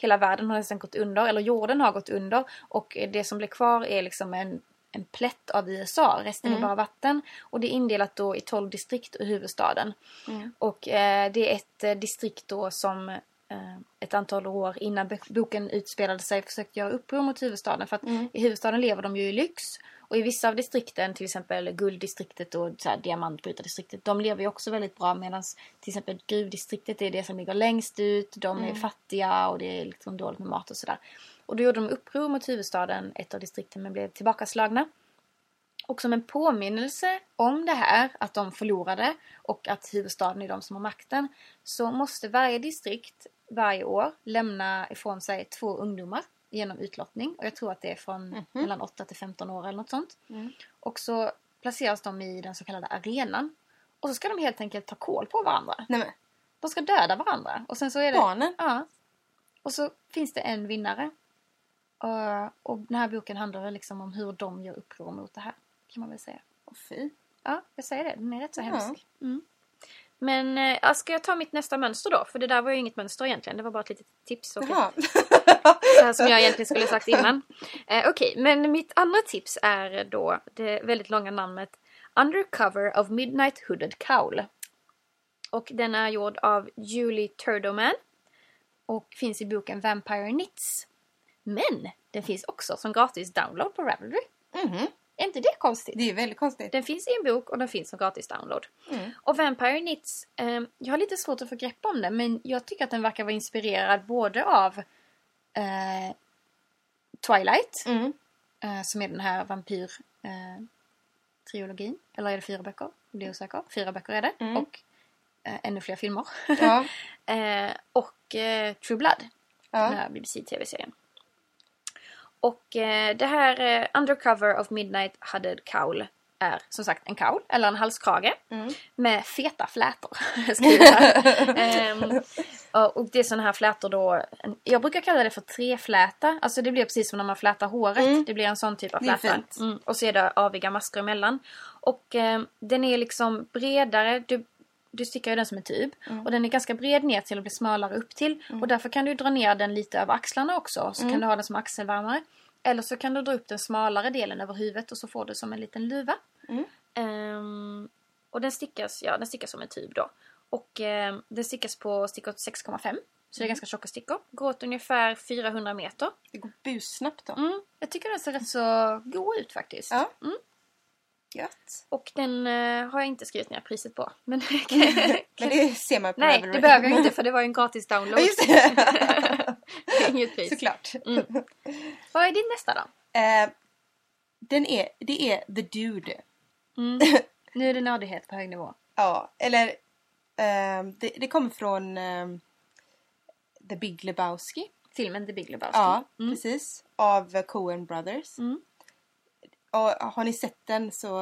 hela världen har nästan gått under, eller jorden har gått under och det som blir kvar är liksom en, en plätt av USA. Resten Mm. är bara vatten och det är indelat då i 12 distrikt och huvudstaden. Mm. Och eh, det är ett eh, distrikt då som eh, ett antal år innan boken utspelade sig försökte göra uppror mot huvudstaden. För att Mm. i huvudstaden lever de ju i lyx. Och i vissa av distrikten, till exempel gulddistriktet och så här, diamantbrytardistriktet, de lever ju också väldigt bra. Medan till exempel gruvdistriktet är det som ligger längst ut. De är Mm. fattiga och det är liksom dåligt med mat och sådär. Och då gjorde de uppror mot huvudstaden, ett av distrikten, men blev tillbakaslagna. Och som en påminnelse om det här, att de förlorade och att huvudstaden är de som har makten, så måste varje distrikt varje år lämna ifrån sig två ungdomar genom utlottning. Och jag tror att det är från Mhm. mellan 8 till 15 år eller något sånt. Mm. Och så placeras de i den så kallade arenan. Och så ska de helt enkelt ta koll på varandra. Nej men, De ska döda varandra. Och sen så är det... barnen. Ja. Och så finns det en vinnare. Och, och den här boken handlar liksom om hur de gör uppror mot det här. Kan man väl säga. Åh fy. Ja, jag säger det. Den är rätt så Ja. hemsk. Mm. Men ja, ska jag ta mitt nästa mönster då? För det där var ju inget mönster egentligen. Det var bara ett litet tips. Och <laughs> ett, som jag egentligen skulle sagt innan. <laughs> Eh, Okej, men mitt andra tips är då det väldigt långa namnet Undercover of Midnight Hooded Cowl. Och den är gjord av Julie Turdoman. Och finns i boken Vampire Knits. Men den finns också som gratis download på Ravelry. Mhm. Är inte det konstigt? Det är väldigt konstigt. Den finns i en bok och den finns som gratis download. Mm. Och Vampire Knits, eh, jag har lite svårt att få grepp om den men jag tycker att den verkar vara inspirerad både av eh, Twilight, Mm. eh, som är den här vampyr eh, trilogin. Eller är det fyra böcker? Jag blir osäker. Fyra böcker är det. Mm. Och eh, ännu fler filmer. Ja. <laughs> eh, och True Blood, den ja. här BBC-tv-serien. Och eh, det här eh, Undercover of Midnight Hooded Cowl är som sagt en cowl, eller en halskrage Mm. med feta flätor. <laughs> <laughs> Ja, Och det är såna här flätor då. Jag brukar kalla det för trefläta. Alltså det blir precis som när man flätar håret. Mm. Det blir en sån typ av fläta. Mm. Och så är det aviga maskor emellan. Och eh, den är liksom bredare. Du, du stickar ju den som en tub. Mm. Och den är ganska bred ner till och blir smalare upp till. Och därför kan du dra ner den lite över axlarna också. Så Mm. kan du ha den som axelvärmare. Eller så kan du dra upp den smalare delen över huvudet och så får du som en liten luva. Mm. Ehm, och den stickas, ja, den stickas som en tub då. Och ehm, den stickas på stickor 6,5. Så Mm. det är ganska tjocka stickor. Går åt ungefär 400 meter. Det går bussnabbt då. Mm, jag tycker den ser rätt så god ut faktiskt. Ja. Mm. Gött. Och den eh, har jag inte skrivit ner priset på. Men <laughs> <laughs> Men det ser man på Nej, Ravelry. det behöver jag inte för det var ju en gratis download. Just det. <laughs> Inget pris. Såklart. Mm. Vad är din nästa då? Eh, den är, det är The Dude. Mm. Nu är det nördighet på hög nivå. Ja, eller ehm, det, det kommer från ehm, The Big Lebowski. Filmen The Big Lebowski. Ja, Mm. precis. Av Coen Brothers. Mm. Och har ni sett den så...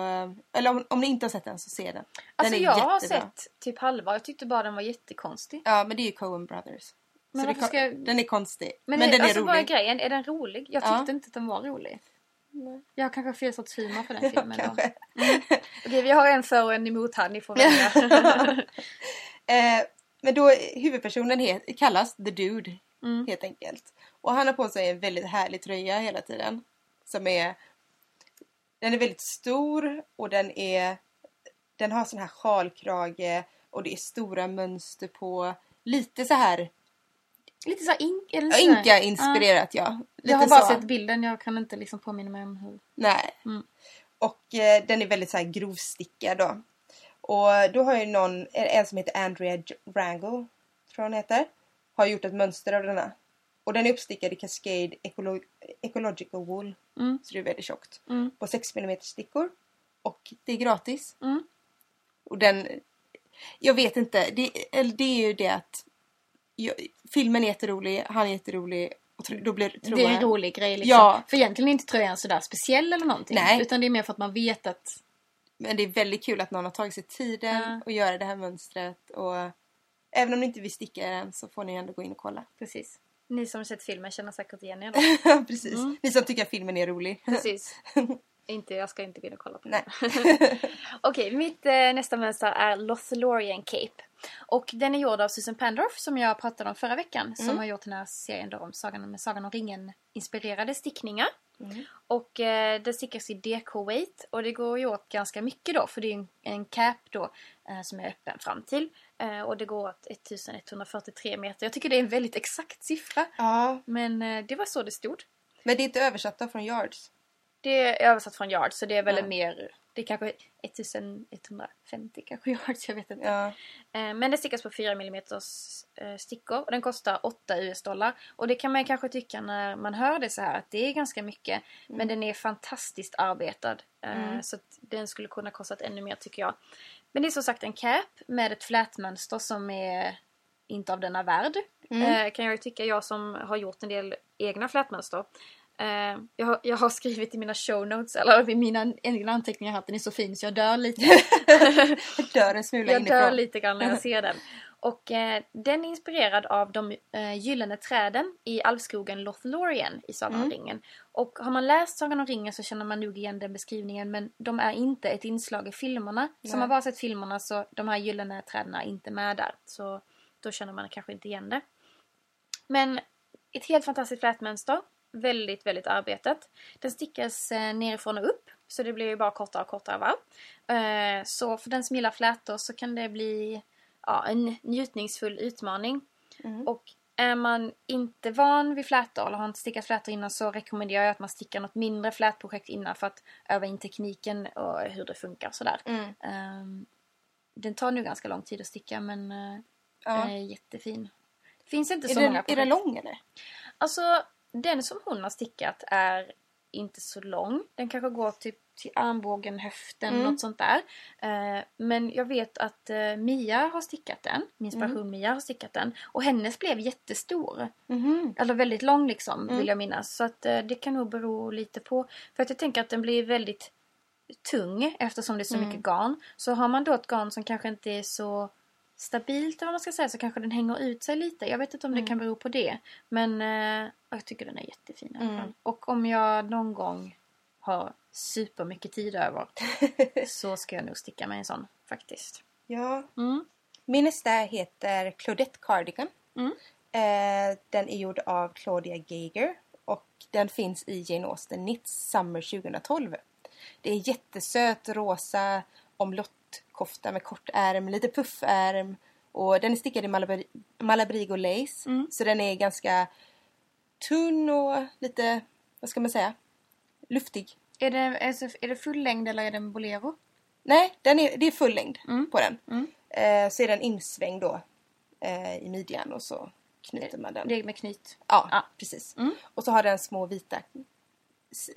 Eller om, om ni inte har sett den så se den. Den Alltså jag har jättebra. sett typ halva. Jag tyckte bara den var jättekonstig. Ja, men det är ju Coen Brothers. Men det, ska Den är konstig. Men, Men, är, den är alltså, vad är rolig. grejen? Är den rolig? Jag Ja. tyckte inte att den var rolig. Nej. Jag har kanske fel sorts humor för den <laughs> filmen. då. Kanske. Okej, vi har en för och en emot här. Ni får välja. <laughs> Eh, men då huvudpersonen het, kallas The Dude Mm. helt enkelt. Och han har på sig en väldigt härlig tröja hela tiden. Som är... Den är väldigt stor och den är... Den har sån här sjalkrage och det är stora mönster på. Lite så här Lite såhär in, eller ja, så här- Inka-inspirerat ja. Lite Jag har bara så. sett bilden. Jag kan inte liksom påminna mig om hur. Nej. Mm. Och eh, den är väldigt så här grovstickad då. Och då har ju någon, en som heter Andrea Wrangle, tror hon heter, har gjort ett mönster av denna. Och den är uppstickad i Cascade Ecolo- Ecological Wool, Mm. så det är väldigt tjockt. Mm. På 6 mm stickor. Och det är gratis. Mm. Och den, jag vet inte, det, det är ju det att jag, filmen är jätterolig, han är jätterolig. Då blir, tror Det är en rolig grej liksom. Ja. För egentligen är inte tröjan sådär speciell eller någonting. Nej. Utan det är mer för att man vet att... Men det är väldigt kul att någon har tagit sig tiden Ja. och göra det här mönstret. Och även om ni inte vill sticka den så får ni ändå gå in och kolla. Precis. Ni som har sett filmen känner säkert igen er då. <laughs> Precis. Mm. Ni som tycker att filmen är rolig. Precis. <laughs> inte, jag ska inte gå in och kolla på den. <laughs> Okej, mitt eh, nästa mönster är Lothlorien Cape. Och den är gjord av Susan Pandorf som jag pratade om förra veckan. Som Mm. har gjort den här serien då om Sagan, med Sagan om ringen inspirerade stickningar. Mm. Och eh, det stickas i DK weight och det går ju åt ganska mycket då för det är en, en cap då eh, som är öppen fram till. Eh, och det går åt 1143 meter. Jag tycker det är en väldigt exakt siffra. Ja, Men eh, det var så det stod. men det är inte översatt från Yards. Det är översatt från yards så det är väl Ja. mer... Det är kanske 1150 kanske yards, jag vet inte. Ja. Eh, Men det stickas på 4 mm stickor och den kostar 8 US-dollar. Och det kan man kanske tycka när man hör det så här att det är ganska mycket. Men den är fantastiskt arbetad. Eh, Mm. Så den skulle kunna kostat ännu mer tycker jag. Men det är som sagt en cap med ett flätmönster som är inte av denna värld. Mm. Eh, kan jag tycka, jag som har gjort en del egna flätmönster. Eh, jag, har- jag har skrivit i mina show notes, eller i mina egna anteckningar att den är så fin så jag dör lite. <laughs> Jag dör en smula Jag dör inifrån. lite grann när jag ser den. Och eh, den är inspirerad av de eh, gyllene träden i alvskogen Lothlorien i Sagan om Mm. ringen. Och har man läst Sagan om ringen så känner man nog igen den beskrivningen men de är inte ett inslag i filmerna. Så Nej. har man bara sett filmerna så de här gyllene träden är inte med där. Så då känner man kanske inte igen det. Men ett helt fantastiskt flätmönster. Väldigt, väldigt arbetat. Den stickas eh, nerifrån och upp. Så det blir ju bara kortare och kortare varv. Eh, så för den som gillar flätor så kan det bli ja, en njutningsfull utmaning. Mm. Och är man inte van vid flätor eller har inte stickat flätor innan så rekommenderar jag att man stickar något mindre flätprojekt innan för att öva in tekniken och hur det funkar sådär. Mm. Ehm, den tar nu ganska lång tid att sticka men eh, Ja. den är jättefin. Det finns inte så Är, många den, är den lång eller? Alltså, den som hon har stickat är inte så lång. Den kanske går typ till armbågen, höften, Mm. något sånt där. Eh, men jag vet att eh, Mia har stickat den. Min inspiration Mm. Mia har stickat den. Och hennes blev jättestor. Mhm. Eller väldigt lång liksom, Mm. vill jag minnas. Så att eh, det kan nog bero lite på. För att jag tänker att den blir väldigt tung eftersom det är så Mm. mycket garn. Så har man då ett garn som kanske inte är så stabilt eller vad man ska säga så kanske den hänger ut sig lite. Jag vet inte om Mm. det kan bero på det. Men eh, jag tycker den är jättefin Mm. Och om jag någon gång har supermycket tid över <laughs> så ska jag nog sticka mig en sån faktiskt. Ja. Mm. Min nästa heter Claudette Cardigan. Mm. Eh, den är gjord av Claudia Geiger och den finns i Jane Austen Knits Summer 2012. Det är jättesöt rosa omlottkofta med kort ärm, lite puffärm och den är stickad i Malabri- Malabrigo lace Mm. så den är ganska tunn och lite, vad ska man säga, luftig. Är, det, alltså, är det full längd eller är det en bolero? Nej, den är, det är full längd Mm. på den. Mm. Eh, så är den insvängd då eh, i midjan och så knyter man den. Det är med knyt. Ja, Ja. precis. Mm. Och så har den små vita...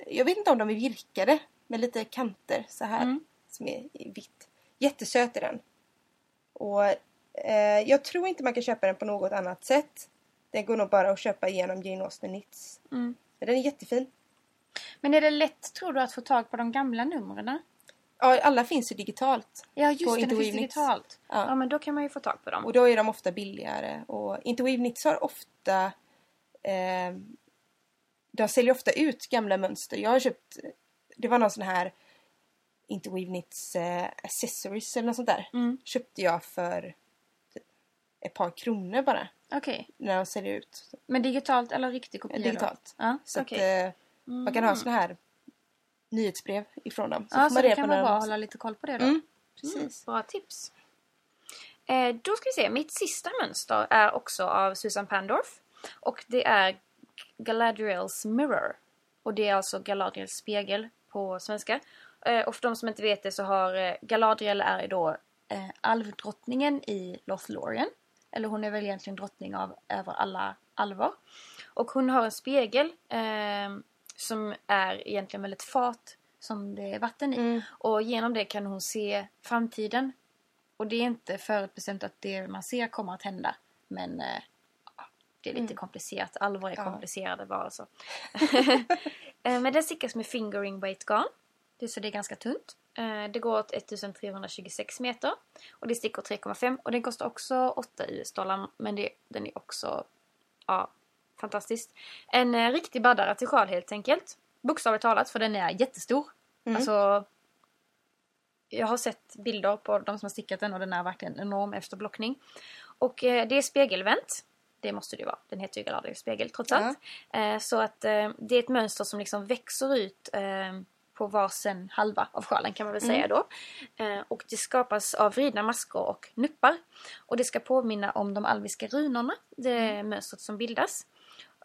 Jag vet inte om de är virkade med lite kanter så här Mm. som är i vitt. Jättesöt är den. Och eh, jag tror inte man kan köpa den på något annat sätt. Den går nog bara att köpa genom Jane Austen Knits. Mm. Men den är jättefin. Men är det lätt tror du att få tag på de gamla numren? Ja, alla finns ju digitalt. Ja just det, det finns digitalt. Ja. Ja. men då kan man ju få tag på dem. Och då är de ofta billigare. Och Interweave Knits har ofta... Eh, de säljer ofta ut gamla mönster. Jag har köpt... Det var någon sån här Interweave Knits eh, accessories eller något sånt där. Mm. Köpte jag för typ ett par kronor bara. Okej. När de säljer ut. Men digitalt eller riktig kopia? Digitalt. Ja, Så okej. att eh, man kan ha såna här nyhetsbrev ifrån dem. Så ja, får så man det kan de... att hålla lite koll på det då. Mm, Mm, precis. bra tips. Eh, då ska vi se, mitt sista mönster är också av Susan Pandorf. Och det är Galadriels Mirror. Och det är alltså Galadriels spegel på svenska. Eh, och för de som inte vet det så har eh, Galadriel är då eh, alvdrottningen i Lothlorien. Eller hon är väl egentligen drottning av över alla alver. Och hon har en spegel eh, som är egentligen väl ett fat som det är vatten i. Mm. Och genom det kan hon se framtiden. Och det är inte förutbestämt att det man ser kommer att hända. Men eh, det är lite Mm. komplicerat. Allvar är Ja. komplicerade varelser. <laughs> Men den stickas med fingering weight garn. Det, så det är ganska tunt. Eh, Det går åt 1326 meter. Och det stickor 3,5. Och den kostar också 8 US-dollar. Men det, den är också ja, fantastiskt. En eh, riktig baddare till sjal helt enkelt. Bokstavligt talat för den är jättestor. Mm. Alltså jag har sett bilder på de som har stickat den och den är verkligen enorm efter blockning. Och eh, det är spegelvänt. Det måste det ju vara. Den heter ju Galadriels spegel trots allt. Eh, så att eh, det är ett mönster som liksom växer ut eh, på varsin halva av sjalen kan man väl säga då. Eh, och det skapas av vridna maskor och nuppar. Och det ska påminna om de alviska runorna, det mönstret som bildas.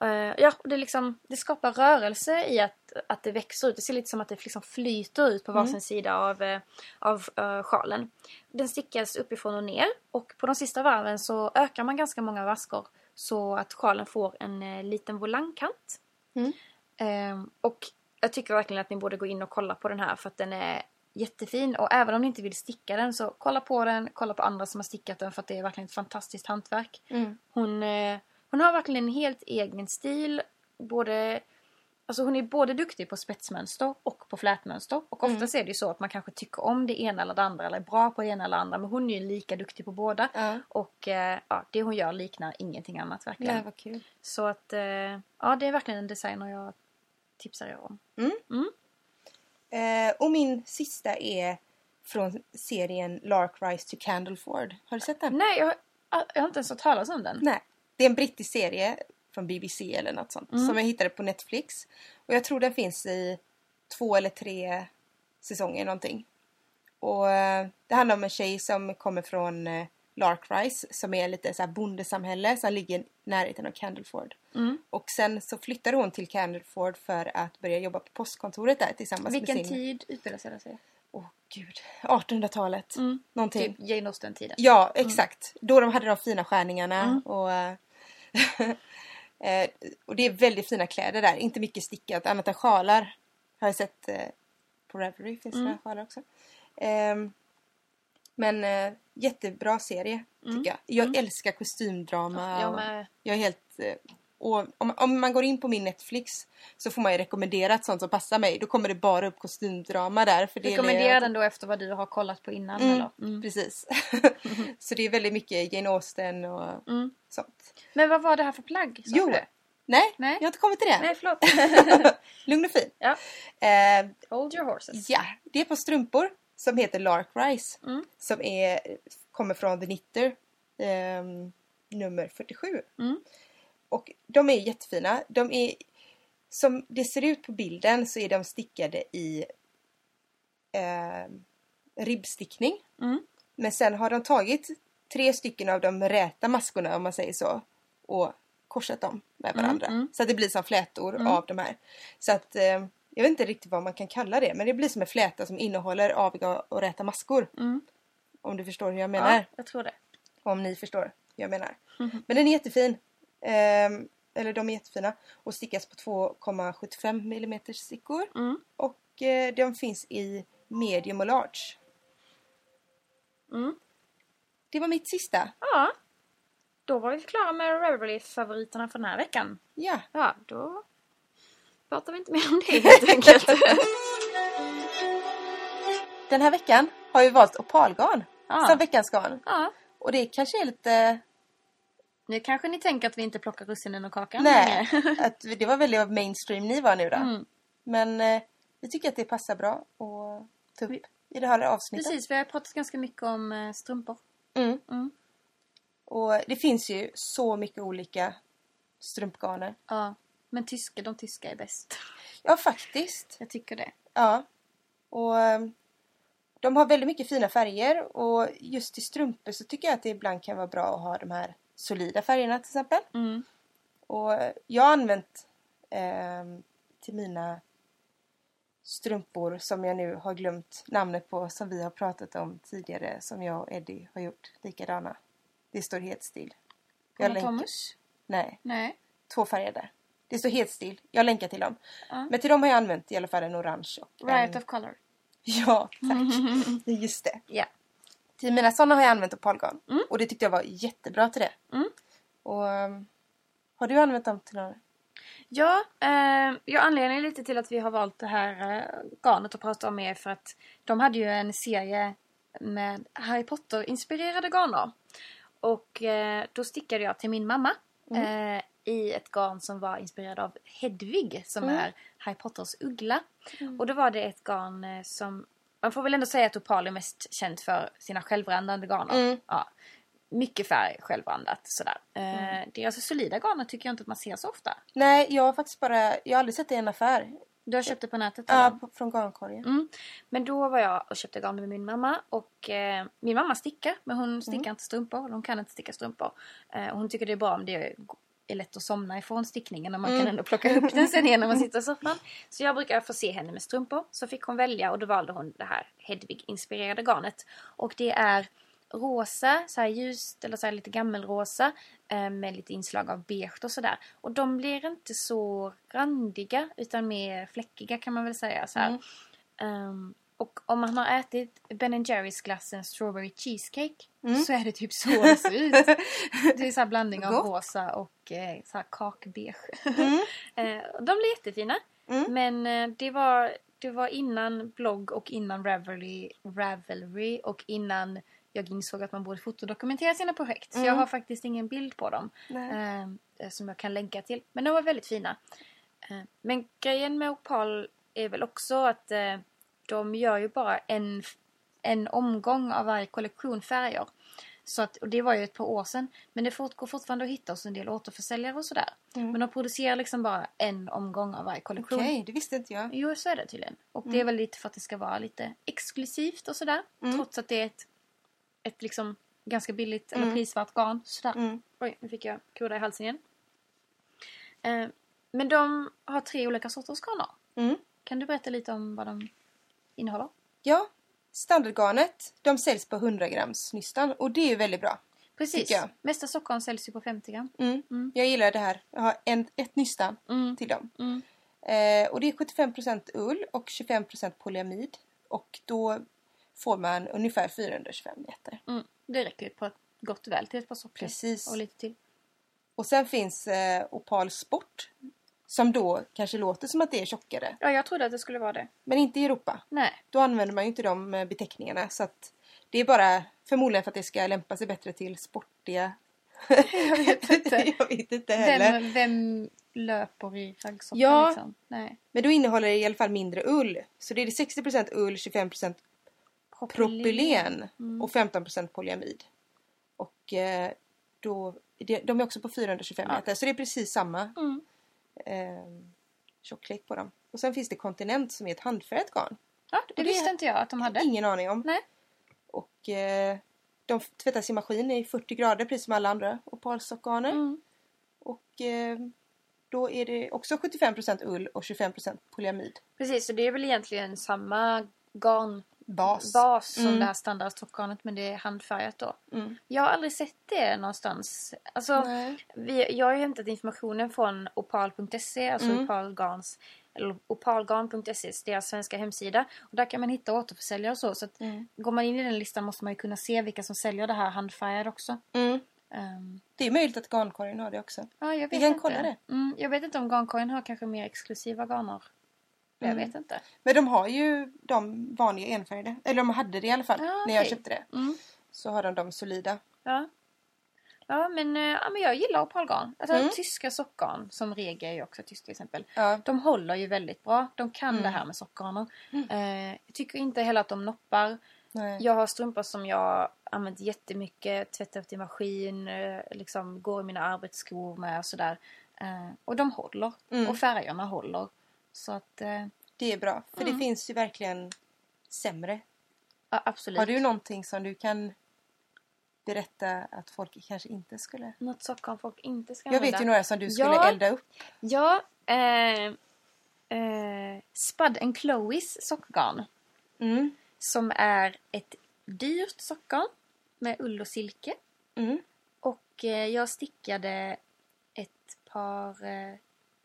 Eh, ja, det, liksom, det skapar rörelse i att, att det växer ut. Det ser lite som att det liksom flyter ut på varsin sida av, eh, av eh, sjalen. Den stickas uppifrån och ner och på de sista varven så ökar man ganska många maskor så att sjalen får en liten volangkant. Mm. Ehm, och jag tycker verkligen att ni borde gå in och kolla på den här för att den är jättefin. Och även om ni inte vill sticka den så kolla på den, kolla på andra som har stickat den för att det är verkligen ett fantastiskt hantverk. Mm. Hon, eh, hon har verkligen en helt egen stil. Både, alltså hon är både duktig på spetsmönster och på flätmönster. Och Mm. oftast är det ju så att man kanske tycker om det ena eller det andra eller är bra på det ena eller andra. Men hon är ju lika duktig på båda. Ja. Och eh, ja, det hon gör liknar ingenting annat verkligen. Nej, vad kul. Så att eh, ja, det är verkligen en designer jag tipsar er om. Eh, och min sista är från serien Lark Rise to Candleford. Har du sett den? Nej, jag, har- jag har inte ens hört talas om den. Nej. Det är en brittisk serie från BBC eller något sånt. Mm. Som jag hittade på Netflix. Och jag tror den finns i två eller tre säsonger någonting. Och eh, det handlar om en tjej som kommer från eh, Lark Rise som är lite så här bondesamhälle som ligger i närheten av Candleford. Mm. Och sen så flyttar hon till Candleford för att börja jobba på postkontoret där tillsammans Vilken med sin... tid utspelar sig det? Åh gud. 1800-talet. Mm. Någonting. Typ Jane Austen-tiden. Ja, exakt. Då de hade de fina skärningarna Mm. och... eh, <laughs> eh, och det är väldigt fina kläder där. Inte mycket stickat annat än sjalar. Har jag sett eh, på Ravelry finns det Mm. sjalar också. Ehm, men jättebra serie Mm. tycker jag. Jag älskar kostymdrama. Jag med. jag är helt... Eh, Och om, om man går in på min Netflix så får man ju rekommenderat sånt som passar mig. Då kommer det bara upp kostymdrama där. För Rekommendera den då efter vad du har kollat på innan Mm, eller? Mm. Precis. <laughs> så det är väldigt mycket Jane Austen och Mm. sånt. Men vad var det här för plagg? Jo. det? Nej, Nej. jag har inte kommit till det. Nej, förlåt. <laughs> Lugn och fin. ja. Eh, Hold your horses. ja, det är på strumpor som heter Lark Rise. Mm. Som är, kommer från The Knitter. ehm, nummer 47. Mm. Och de är jättefina. De är, som det ser ut på bilden så är de stickade i eh, ribbstickning. Mm. Men sen har de tagit tre stycken av de räta maskorna om man säger så. Och korsat dem med varandra. mm. Så att det blir som flätor Mm. av de här. Så att eh, jag vet inte riktigt vad man kan kalla det. Men det blir som en fläta som innehåller aviga och räta maskor. Mm. Om du förstår hur jag menar. Ja, jag tror det. Om ni förstår hur jag menar. Mhm. Men den är jättefin. Ehm, eller de är jättefina. Och stickas på 2,75 mm stickor. Mm. Och eh, de finns i medium och large. Mm. Det var mitt sista. Ja. Då var vi klara med Reverie-favoriterna för den här veckan. Ja. Ja, då pratar vi inte mer om det helt enkelt. <laughs> Den här veckan har vi valt opalgarn Ja. som veckans garn. ja. Och det kanske är lite... Nu kanske ni tänker att vi inte plockar russinen ur kakan Nej, <laughs> att det var väldigt mainstream ni var nu då. Mm. Men eh, vi tycker att det passar bra att ta upp i det här avsnittet. Precis, vi har pratat ganska mycket om eh, strumpor. Mm. Mm. Och det finns ju så mycket olika strumpgarner. Ja. Men tyska, de tyska är bäst. Ja, faktiskt. Jag tycker det. Ja. Och eh, de har väldigt mycket fina färger och just i strumpor så tycker jag att det ibland kan vara bra att ha de här solida färgerna till exempel. Mm. Och jag har använt eh, till mina strumpor som jag nu har glömt namnet på som vi har pratat om tidigare som jag och Eddie har gjort likadana. Det står helt still. Jag länkar- Thomas? Nej, Nej. två färger där. Det står helt still. Jag länkar till dem. Ja. Men till dem har jag använt i alla fall en orange och en... Riot of color. <laughs> Ja, tack. <laughs> Just det. Ja. Till mina sådana har jag använt opalgarn. Mm. Och det tyckte jag var jättebra till det. Mm. Och um, har du använt dem till några? Ja, eh, ja, anledningen lite till att vi har valt det här eh, garnet att prata om är för att de hade ju en serie med Harry Potter-inspirerade garner. Och eh, då stickade jag till min mamma eh, i ett garn som var inspirerad av Hedvig som Mm. är Harry Potters uggla. Och då var det ett garn eh, som... Man får väl ändå säga att Opal är mest känt för sina självrandande garner. Mm. Ja. Mycket färg, självrandat sådär. Eh, deras solida garner tycker jag inte att man ser så ofta. Nej, jag har faktiskt bara... Jag har aldrig sett det i en affär. Du har köpt det på nätet? Ja, eller? på- från garnkorgen. Mm. Men då var jag och köpte garn med min mamma och eh, min mamma stickar men hon stickar inte strumpor. Hon kan inte sticka strumpor. Eh, hon tycker det är bra om det är lätt att somna ifrån stickningen och man kan Mm. ändå plocka upp den sen igen när man sitter i <laughs> soffan. Så jag brukar få se henne med strumpor. Så fick hon välja och då valde hon det här Hedvig-inspirerade garnet. Och det är rosa, så här ljust eller så lite gammelrosa eh, med lite inslag av beige och sådär. Och de blir inte så randiga utan mer fläckiga kan man väl säga. Så här. Mm. Ehm, och om man har ätit Ben Jerrys glassen Strawberry Cheesecake Mm. så är det typ så det ser ut. <laughs> Det är så här blandning av rosa och eh, så här kakbeige. Mm. <laughs> Eh, de blir jättefina. Mm. Men eh, det var, det var innan blogg och innan Ravelry, Ravelry och innan jag insåg att man borde fotodokumentera sina projekt. Så jag Mm. har faktiskt ingen bild på dem Nej. eh, som jag kan länka till. Men de var väldigt fina. Eh, men grejen med Opal är väl också att eh, de gör ju bara en, en omgång av varje kollektion färger. Så att, och det var ju ett par år sedan. Men det fort, går fortfarande att hitta hos en del återförsäljare och sådär. Mm. Men de producerar liksom bara en omgång av varje kollektion. Okej, det visste inte jag. Jo, så är det tydligen. Och det är väl lite för att det ska vara lite exklusivt och sådär. Mm. Trots att det är ett, ett liksom ganska billigt eller Mm. prisvärt garn. Sådär. Mm. Oj, nu fick jag kurra i halsen igen. Eh, men de har tre olika sorters garner. Mm. Kan du berätta lite om vad de innehåller? Ja, standardgarnet, de säljs på 100 grams nystan och det är ju väldigt bra. Precis. Jag. Mesta sockern säljs ju på 50 gram. Mm. Mm. Jag gillar det här. Jag har en, ett nystan Mm. till dem. Mm. Eh, och det är 75% ull och 25% polyamid. Och då får man ungefär 425 meter. Mm. Det räcker ju på ett gott väl till ett par sockor. Precis. Och lite till. Och sen finns eh, Opal Sport. Som då kanske låter som att det är tjockare. Ja, jag trodde att det skulle vara det. Men inte i Europa. Nej. Då använder man ju inte de eh, beteckningarna. Så att det är bara förmodligen för att det ska lämpa sig bättre till sportiga... Jag vet <laughs> inte. jag vet inte heller. Vem, vem löper i raggsockor Ja. liksom? Nej. Men då innehåller det i alla fall mindre ull. Så det är 60% ull, 25% propylen Mm. och 15% polyamid. Och eh, då, de är också på 425 Ja. meter så det är precis samma Mm. Eh, tjocklek på dem. Och sen finns det Continent som är ett handfärgat garn. Ja, det, det- visste inte jag att de hade. Ingen aning om. Nej. Och eh, de tvättas i maskin i 40 grader precis som alla andra opalsockgarner. Mm. Och eh, då är det också 75% ull och 25% polyamid. Precis, så det är väl egentligen samma garnbas Bas. som Mm. det här standardstockgarnet men det är handfärgat då. Mm. Jag har aldrig sett det någonstans. Alltså, vi, jag har ju hämtat informationen från opal.se, alltså Mm. opalgarns opalgarn.se, deras svenska hemsida. Och där kan man hitta återförsäljare och så. Så att Mm. går man in i den listan måste man ju kunna se vilka som säljer det här handfärgade också. Mm. Ehm, Det är möjligt att garnkorgen har det också. ja, jag vet kan inte. kolla det. Mm, jag vet inte om garnkorgen har kanske mer exklusiva garner. Jag Mm. vet inte. Men de har ju de vanliga enfärgade. Eller de hade det i alla fall Ja, när jag köpte det. Mm. Så har de de solida. Ja. Ja men, eh, ja, men jag gillar opalgarn. Alltså, Mm. Tyska sockgarn, som Rege är ju också tysk till exempel. Ja. De håller ju väldigt bra. De kan Mm. det här med sockgarner. Eh, jag tycker inte heller att de noppar. Nej. Jag har strumpor som jag använt jättemycket, tvättat i maskin, eh, liksom går i mina arbetsskor med och sådär. Eh, och de håller. Mm. Och färgerna håller. Så att, eh, Det är bra. För Mm. det finns ju verkligen sämre. ja, absolut. Har du någonting som du kan berätta att folk kanske inte skulle... Något sockgarn folk inte ska Jag använda? vet ju några som du skulle Ja. elda upp. Ja, eh, eh, Spud and Chloes sockgarn. Mm. Som är ett dyrt sockgarn med ull och silke. Mm. Och eh, jag stickade ett par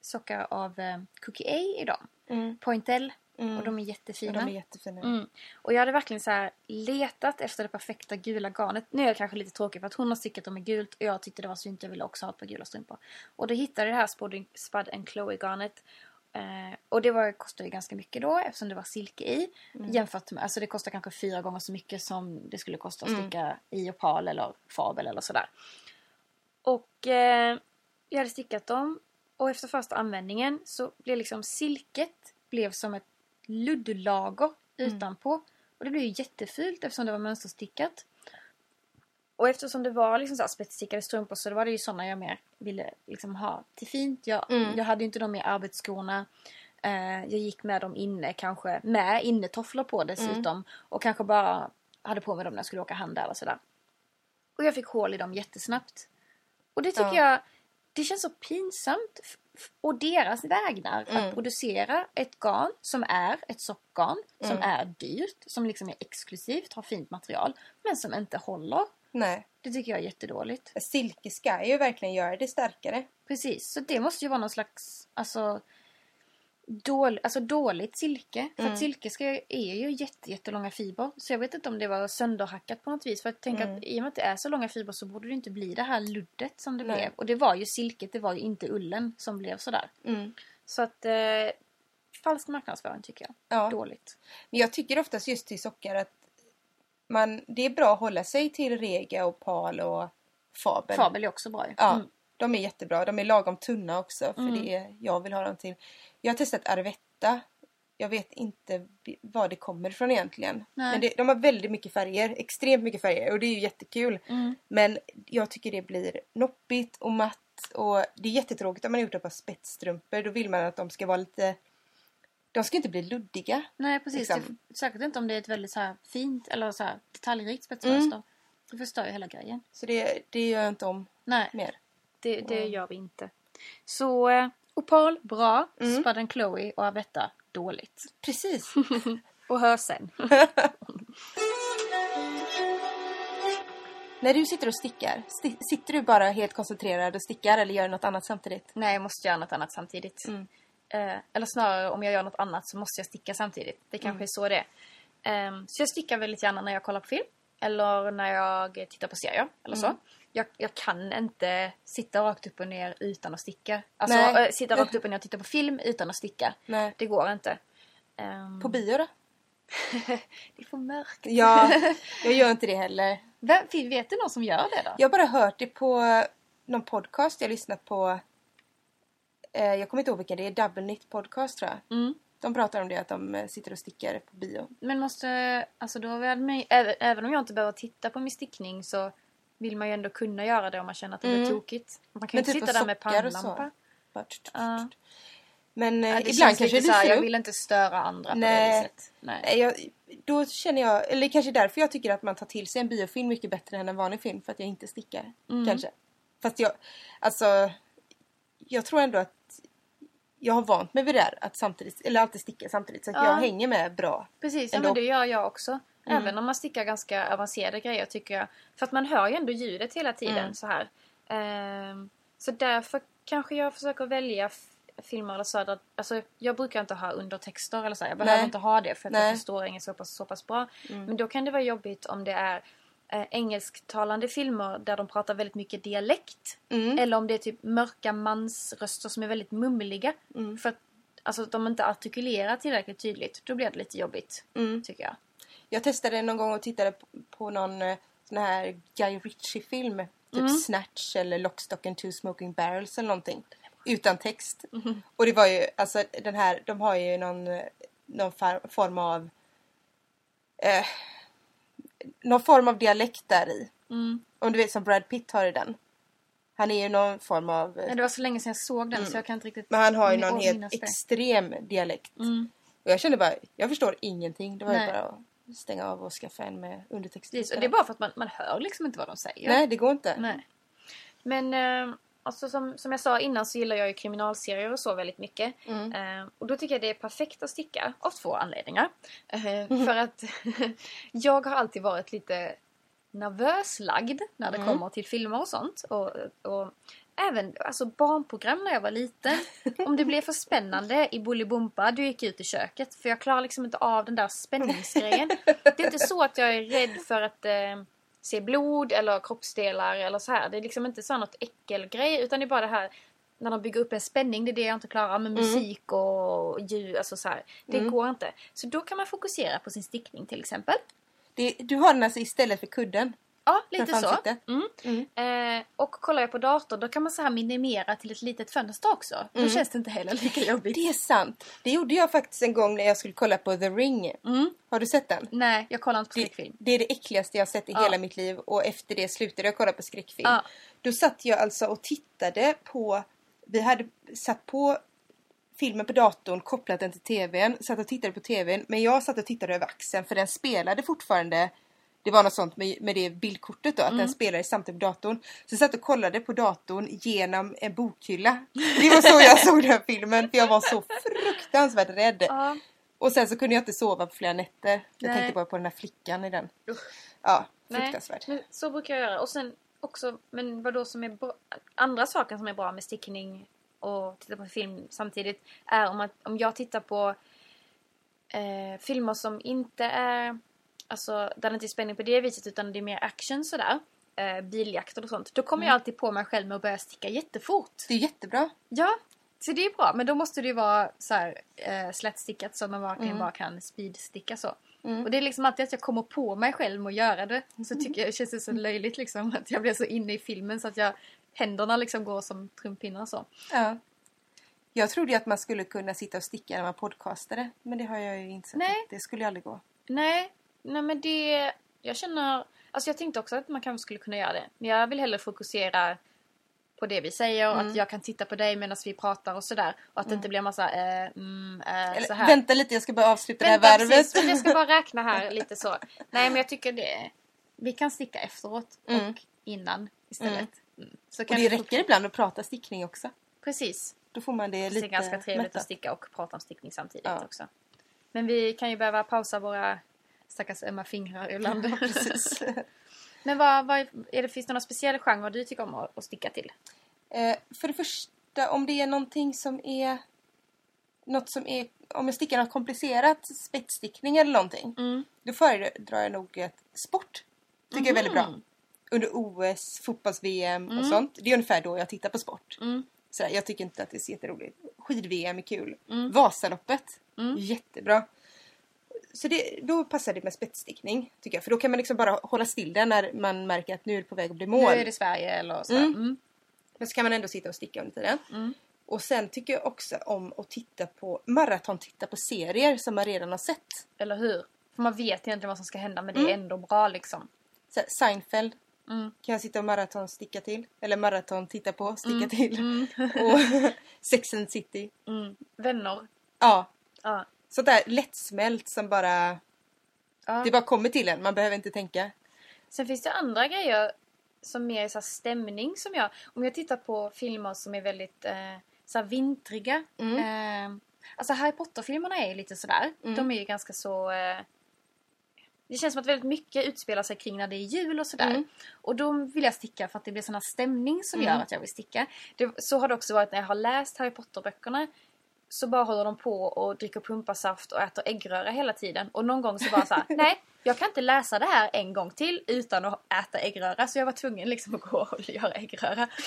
sockar av eh, Cookie A i dem. Mm. Pointel. Mm. Och de är jättefina. de är jättefina. Mm. Och jag hade verkligen så letat efter det perfekta gula garnet. Nu är jag kanske lite tråkig för att hon har stickat dem i gult och jag tyckte det var så inte jag ville också ha ett par gula strumpor. Och då hittade jag det här Spud and Chloe garnet. Eh, och det var, kostade ju ganska mycket då eftersom det var silke i. Mm. Jämfört med, alltså det kostar kanske fyra gånger så mycket som det skulle kosta att Mm. sticka i opal eller fabel eller sådär. Och eh, jag hade stickat dem och efter första användningen så blev liksom silket blev som ett luddlager Mm. utanpå. Och det blev ju jättefult eftersom det var mönsterstickat. Och eftersom det var liksom så spetsstickade strumpor så var det ju sådana jag mer ville liksom ha till fint. Jag, Mm. jag hade ju inte dem i arbetsskorna. Eh, jag gick med dem inne kanske med innetofflor på dessutom. Och kanske bara hade på mig dem när jag skulle åka handla eller sådär. Och jag fick hål i dem jättesnabbt. Och det tycker Ja. jag, det känns så pinsamt. Och deras vägnar Mm. att producera ett garn som är ett sockgarn, som Mm. är dyrt, som liksom är exklusivt, har fint material, men som inte håller. Nej. Det tycker jag är jättedåligt. Silke ska ju verkligen göra det starkare. Precis, så det måste ju vara någon slags, alltså, dål, alltså dåligt silke. För Mm. att silke ska, är ju jätte, jättelånga fibrer. Så jag vet inte om det var sönderhackat på något vis. För jag tänker Mm. att i och med att det är så långa fibrer så borde det inte bli det här luddet som det Nej. blev. Och det var ju silket, det var ju inte ullen som blev sådär. Mm. Så att, eh, falsk marknadsföring tycker jag. Ja. Dåligt. Men jag tycker oftast just till sockar att man, det är bra att hålla sig till Rega och Pal och Fabel. Fabel är också bra ju. Ja, Mm. De är jättebra. De är lagom tunna också för Mm. det är jag vill ha dem till. Jag har testat Arvetta. Jag vet inte var det kommer ifrån egentligen. Nej. Men det, de har väldigt mycket färger. Extremt mycket färger och det är ju jättekul. Mm. Men jag tycker det blir noppigt och matt. Och det är jättetråkigt om man har gjort ett par spetsstrumpor. Då vill man att de ska vara lite... De ska inte bli luddiga. Nej precis, Liksom. det, säkert inte om det är ett väldigt så här fint eller så här detaljrikt spetsmönster. Mm. Det förstör ju hela grejen. Så det, det gör jag inte om Nej. mer. Det, det gör vi inte. Så eh, Opal, bra. Mm. And Chloe och Avetta, dåligt. Precis. <laughs> Och hör sen. <laughs> När du sitter och stickar, sti- sitter du bara helt koncentrerad och stickar eller gör du något annat samtidigt? Nej, jag måste göra något annat samtidigt. Mm. Eh, eller snarare, om jag gör något annat så måste jag sticka samtidigt. Det kanske Mm. är så det är. Ehm, så jag stickar väldigt gärna när jag kollar på film. Eller när jag tittar på serier. Eller så. Mm. Jag, jag kan inte sitta rakt upp och ner utan att sticka. Alltså äh, sitta rakt upp och ner och titta på film utan att sticka. Nej. Det går inte. Ehm, På bio då? <laughs> det är för mörkt. Ja, <laughs> jag gör inte det heller. Vem, vet du någon som gör det då? Jag har bara hört det på någon podcast jag lyssnat på. Eh, jag kommer inte ihåg vilken det är. Double Knit podcast tror jag. Mm. De pratar om det att de eh, sitter och stickar på bio. Men måste, alltså då även, även om jag inte behöver titta på min stickning så vill man ju ändå kunna göra det om man känner att det blir Mm. tokigt. Man kan ju inte typ sitta på där med pannlampa. Tut. Men eh, Ja, det ibland kanske det så här, jag vill inte störa andra på Nej. det viset. Nej. Nej, jag, då känner jag, eller kanske därför jag tycker att man tar till sig en biofilm mycket bättre än en vanlig film för att jag inte stickar. Mm. Kanske. Fast jag, alltså, jag tror ändå att jag har vant mig vid det där att samtidigt, eller alltid sticka samtidigt så att Ja. jag hänger med bra. Precis, ja, men det gör jag också. Mm. Även om man stickar ganska avancerade grejer tycker jag. För att man hör ju ändå ljudet hela tiden Mm. så här. Ehm, så därför kanske jag försöker välja filmer eller. Där, alltså, jag brukar inte ha undertexter eller så. Jag behöver Nej. inte ha det för att Nej. jag förstår engelska så pass, så pass bra. Mm. Men då kan det vara jobbigt om det är eh, engelsktalande filmer där de pratar väldigt mycket dialekt. Mm. Eller om det är typ mörka mansröster som är väldigt mumliga. Mm. För att alltså, de inte artikulerar tillräckligt tydligt. Då blir det lite jobbigt, Mm. tycker jag. Jag testade någon gång och tittade på, någon eh, sån här Guy Ritchie-film. Typ Mm. Snatch eller Lockstock and two smoking barrels eller någonting. Utan text. Mhm. Och det var ju, alltså den här, de har ju någon, eh, någon form av eh, någon form av dialekt där i. Mm. Om du vet som Brad Pitt har i den. Han är ju någon form av... Nej, det var så länge sedan jag såg den så jag kan inte riktigt Men han har ju någon helt extrem dialekt. Mm. Och jag kände bara, jag förstår ingenting. Det var ju Nej. bara att stänga av och skaffa en med undertext. Precis, och det är bara för att man, man hör liksom inte vad de säger. Nej, det går inte. Nej. Men eh, alltså, som, som jag sa innan så gillar jag ju kriminalserier och så väldigt mycket. Mm. Eh, och då tycker jag det är perfekt att sticka av två anledningar. Eh, Mm. För att <laughs> jag har alltid varit lite nervös lagd när det Mm. kommer till filmer och sånt. Och, och även alltså barnprogram när jag var liten. Om det blev för spännande i Bolibompa, då gick ut i köket. För jag klarar liksom inte av den där spänningsgrejen. Det är inte så att jag är rädd för att eh, se blod eller kroppsdelar eller så här. Det är liksom inte så något äckelgrej utan det är bara det här när de bygger upp en spänning, det är det jag inte klarar med musik och ljud, alltså så här. Det Mm. går inte. Så då kan man fokusera på sin stickning till exempel. Det, du har den alltså istället för kudden. Ja, lite så. Mm. Mm. Eh, och kollar jag på dator då kan man så här minimera till ett litet fönster också. Då Mm. känns det inte heller lika jobbigt. Det är sant. Det gjorde jag faktiskt en gång när jag skulle kolla på The Ring. Mm. Har du sett den? Nej, jag kollar inte på Det, skräckfilm. det är det äckligaste jag har sett i Ja. hela mitt liv och efter det slutade jag kolla på skräckfilm. Ja. Då satt jag alltså och tittade på... Vi hade satt på filmen på datorn, kopplat den till tvn, satt och tittade på tvn. Men jag satt och tittade över axeln för den spelade fortfarande det var något sånt med, med det bildkortet då, att Mm. den spelade samtidigt på datorn. Så jag satt och kollade på datorn genom en bokhylla. Det var så jag såg den här filmen, för jag var så fruktansvärt rädd. Ja. Och sen så kunde jag inte sova på flera nätter. Jag Nej. tänkte bara på den här flickan i den. Usch. Ja, Nej, fruktansvärt. men så brukar jag göra. Och sen också, men vad då som är bra, andra saker som är bra med stickning och titta på film samtidigt är om, att, om jag tittar på eh, filmer som inte är, alltså där det inte är spänning på det viset utan det är mer action sådär, eh, biljakter och sånt. Då kommer jag alltid på mig själv med att börja sticka jättefort. Det är jättebra. Ja, så det är bra. Men då måste det ju vara så här, eh, slättstickat så man verkligen Mm. bara kan speedsticka så. Mm. Och det är liksom alltid att jag kommer på mig själv med att göra det. Så tycker jag, känns det så löjligt liksom <laughs> att jag blir så inne i filmen så att jag händerna liksom går som trumpinnar så. Ja. Jag trodde ju att man skulle kunna sitta och sticka när man podcastade. Men det har jag ju insett Nej. att det skulle ju aldrig gå. Nej, nej men det... Jag känner... Alltså jag tänkte också att man kanske skulle kunna göra det. Men jag vill hellre fokusera på det vi säger. Mm. Att jag kan titta på dig medan vi pratar och sådär. Och att det inte blir massa eh, mm, eh, Eller, så här. vänta lite, jag ska bara avsluta Vänta, det här varvet. precis, jag ska bara räkna här <laughs> lite så. Nej men jag tycker det... Vi kan sticka efteråt Mm. och innan istället. Mm. Så Och det räcker ibland att prata stickning också. Precis. Då får man det Det lite är ganska trevligt mättat. att sticka och prata om stickning samtidigt Ja. också. Men vi kan ju behöva pausa våra stackars ömma fingrar ibland. <laughs> Precis. Men vad, vad är det, finns det någon speciell genre du tycker om att, att sticka till? Eh, för det första, om det är någonting som är... Något som är... Om jag stickar något komplicerat, spetsstickning eller någonting. Mm. Då föredrar jag nog ett sport. Tycker jag är väldigt bra. under OS, fotbolls-VM Mm. och sånt. Det är ungefär då jag tittar på sport. Mm. Sådär, jag tycker inte att det är så jätteroligt. Skid-VM är kul. Mm. Vasaloppet, Mm. jättebra. Så det, då passar det med spetsstickning tycker jag. För då kan man liksom bara hålla still den när man märker att nu är det på väg att bli mål. Nu är det Sverige eller så. Mm. Mm. Men så kan man ändå sitta och sticka under tiden. Mm. Och sen tycker jag också om att titta på maraton, titta på serier som man redan har sett. Eller hur? För man vet egentligen vad som ska hända men det är Mm. ändå bra liksom. Så Seinfeld Mm. kan jag sitta och maraton sticka till. Eller maraton titta på, sticka Mm. till. Mm. <laughs> Och Sex and City. Mm. Vänner. Ja, Ja. Sånt där lättsmält som bara... ja. Det bara kommer till en, man behöver inte tänka. Sen finns det andra grejer som mer är så här stämning som jag... Om jag tittar på filmer som är väldigt eh, så vintriga. Mm. Eh, alltså Harry Potter-filmerna är ju lite sådär. Mm. De är ju ganska så... Eh, det känns som att väldigt mycket utspelar sig kring när det är jul och sådär. Mm. Och då vill jag sticka för att det blir sån stämning som Mm. gör att jag vill sticka. Det, så har det också varit när jag har läst Harry Potter-böckerna. Så bara håller de på och dricker pumpasaft och äter äggröra hela tiden. Och någon gång så bara så här, <laughs> nej, jag kan inte läsa det här en gång till utan att äta äggröra. Så jag var tvungen liksom att gå och <laughs> göra äggröra. <laughs>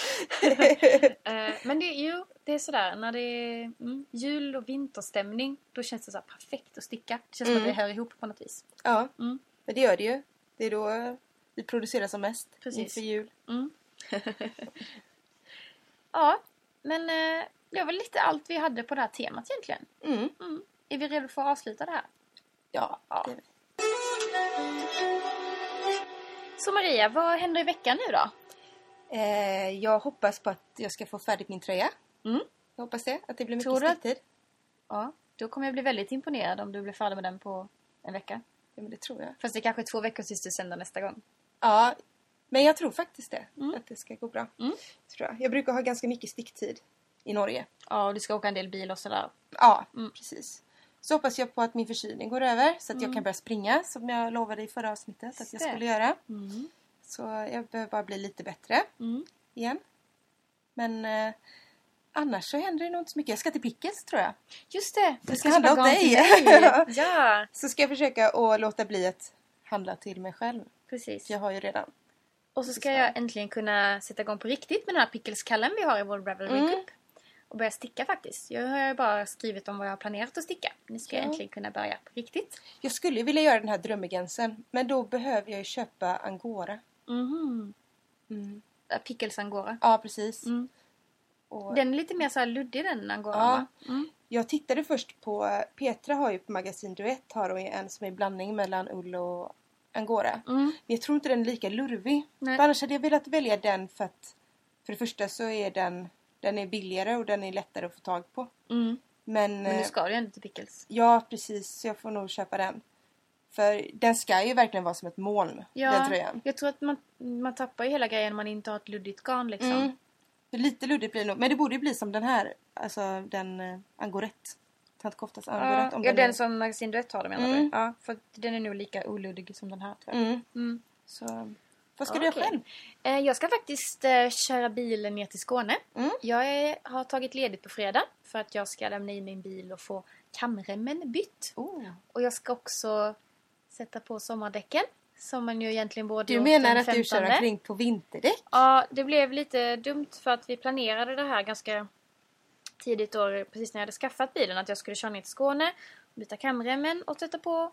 Eh, Men det, jo, det är sådär när det är mm, jul och vinterstämning. Då känns det så här perfekt att sticka. Det känns som Mm. att det hör ihop på något vis. Ja, Mm. men det gör det ju. Det är då vi producerar som mest Precis. inför jul. Mm. ja, men eh, det var väl lite allt vi hade på det här temat egentligen. Mm. Mm. Är vi redo för att avsluta det här? Ja, Ja. det är vi. Så Maria, vad händer i veckan nu då? Eh, jag hoppas på att jag ska få färdigt min tröja. Mm. Jag hoppas det, att det blir mycket att- sticktid. Ja, då kommer jag bli väldigt imponerad om du blir färdig med den på en vecka. Ja, men det tror jag. Fast det är kanske är två veckor tills du sänder nästa gång. Ja, men jag tror faktiskt det. Mm. Att det ska gå bra. Mm. Tror jag. jag brukar ha ganska mycket sticktid i Norge. Ja, och du ska åka en del bil och sådär. Ja, Mm. precis. Så hoppas jag på att min förkylning går över så att Mm. jag kan börja springa som jag lovade i förra avsnittet att jag det. skulle göra. Mm. Så jag behöver bara bli lite bättre Mm. igen. Men eh, annars så händer det nog inte så mycket. Jag ska till Pickles tror jag. Just det! Jag ska handla åt dig. dig. <laughs> ja, Så ska jag försöka att låta bli att handla till mig själv. precis. Jag har ju redan. Och så ska jag äntligen kunna sätta igång på riktigt med den här pickles-kallen vi har i vår Ravelry Mm. Och börja sticka faktiskt. Jag har bara skrivit om vad jag har planerat att sticka. Nu ska jag Ja. äntligen kunna börja på riktigt. Jag skulle vilja göra den här drömmegensen. Men då behöver jag ju köpa angora. Mhm. Mm. Äh, Pickles angora. Ja, precis. Mm. Och Den är lite mer så här luddig den angora Ja. Mm. Jag tittade först på... Petra har ju på Magasin Duett har hon en som är blandning mellan ull och angora. Mm. Men jag tror inte den är lika lurvig. Nej. För annars hade jag velat välja den för att... För det första så är den... Den är billigare och den är lättare att få tag på. Mm. Men... Men nu eh, ska du ju ändå till Pickles. Ja, precis. Så jag får nog köpa den. För den ska ju verkligen vara som ett moln, den Ja, tröjan. jag tror att man, man tappar ju hela grejen om man inte har ett luddigt garn liksom. Mm. Lite luddigt blir det nog. Men det borde ju bli som den här. Alltså den uh, angorett. Tant Koftas Ja, angorett. ja, den är- som Magasin Duett har menar Mm. du? Ja, för den är nog lika oluddig som den här tror jag. Mm. Mm. Så vad ska du göra själv? Eh, Jag ska faktiskt eh, köra bilen ner till Skåne. Mm. Jag är, har tagit ledigt på fredag för att jag ska lämna in min bil och få kamremmen bytt. Oh. Och jag ska också sätta på sommardäcken. Som man ju egentligen borde Du menar att du kör 15. omkring på vinterdäck? Ja, det blev lite dumt för att vi planerade det här ganska tidigt år, precis när jag hade skaffat bilen, att jag skulle köra ner till Skåne, byta kamremmen och sätta på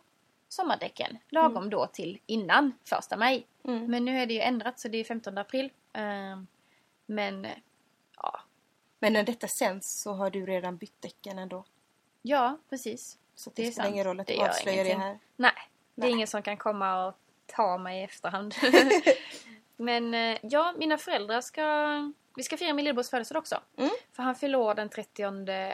sommardäcken. Lagom då till innan första maj. Mm. Men nu är det ju ändrat så det är 15 april. Ehm, Men ja, Men när detta sänds så har du redan bytt däcken ändå. ja precis. Så det, Det är spelar ingen roll att du avslöjar det här. Nej, det är ingen som kan komma och ta mig i efterhand. <laughs> <laughs> Men eh, ja, mina föräldrar ska... Vi ska fira min lillebrors födelsedag också. Mm. För han fyller år den 30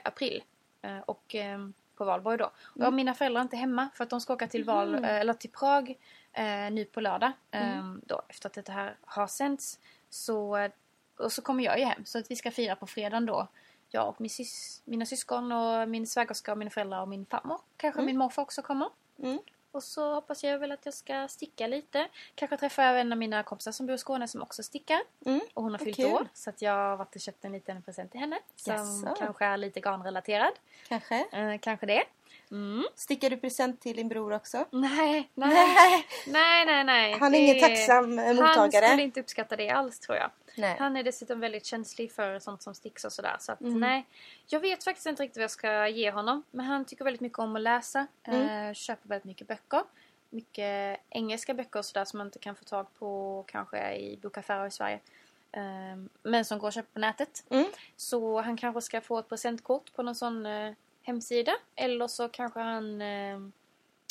april. eh, Och eh, på valborg då. Och Mm. mina föräldrar är inte hemma för att de ska åka till, val, Mhm. eh, eller till Prag eh, nu på lördag. Mm. Då, efter att det här har sänts. Så, eh, och så kommer jag ju hem. Så att vi ska fira på fredagen då. Jag och min sys- mina syskon och min svägerska och mina föräldrar och min farmor. Kanske Mm. min morfar också kommer. Och så hoppas jag väl att jag ska sticka lite. Kanske träffa en av mina kompisar som bor i Skåne som också stickar. Mm. Och hon har fyllt kul. år. Så jag har varit och köpt en liten present till henne. Som Jaså. kanske är lite garnrelaterad. Kanske. Eh, kanske det. Mm. Stickar du present till din bror också? Nej, nej, <laughs> nej, nej, nej. Han är Det- ingen tacksam eh, Han mottagare. skulle inte uppskatta det alls tror jag. Nej. Han är dessutom väldigt känslig för sånt som sticks och sådär. Så att, Mm. nej. Jag vet faktiskt inte riktigt vad jag ska ge honom. Men han tycker väldigt mycket om att läsa. Mm. Eh, köper väldigt mycket böcker. Mycket engelska böcker och sådär som man inte kan få tag på kanske i bokaffärer i Sverige. Eh, men som går att köpa på nätet. Mm. Så han kanske ska få ett presentkort på någon sån eh, hemsida. Eller så kanske han, eh,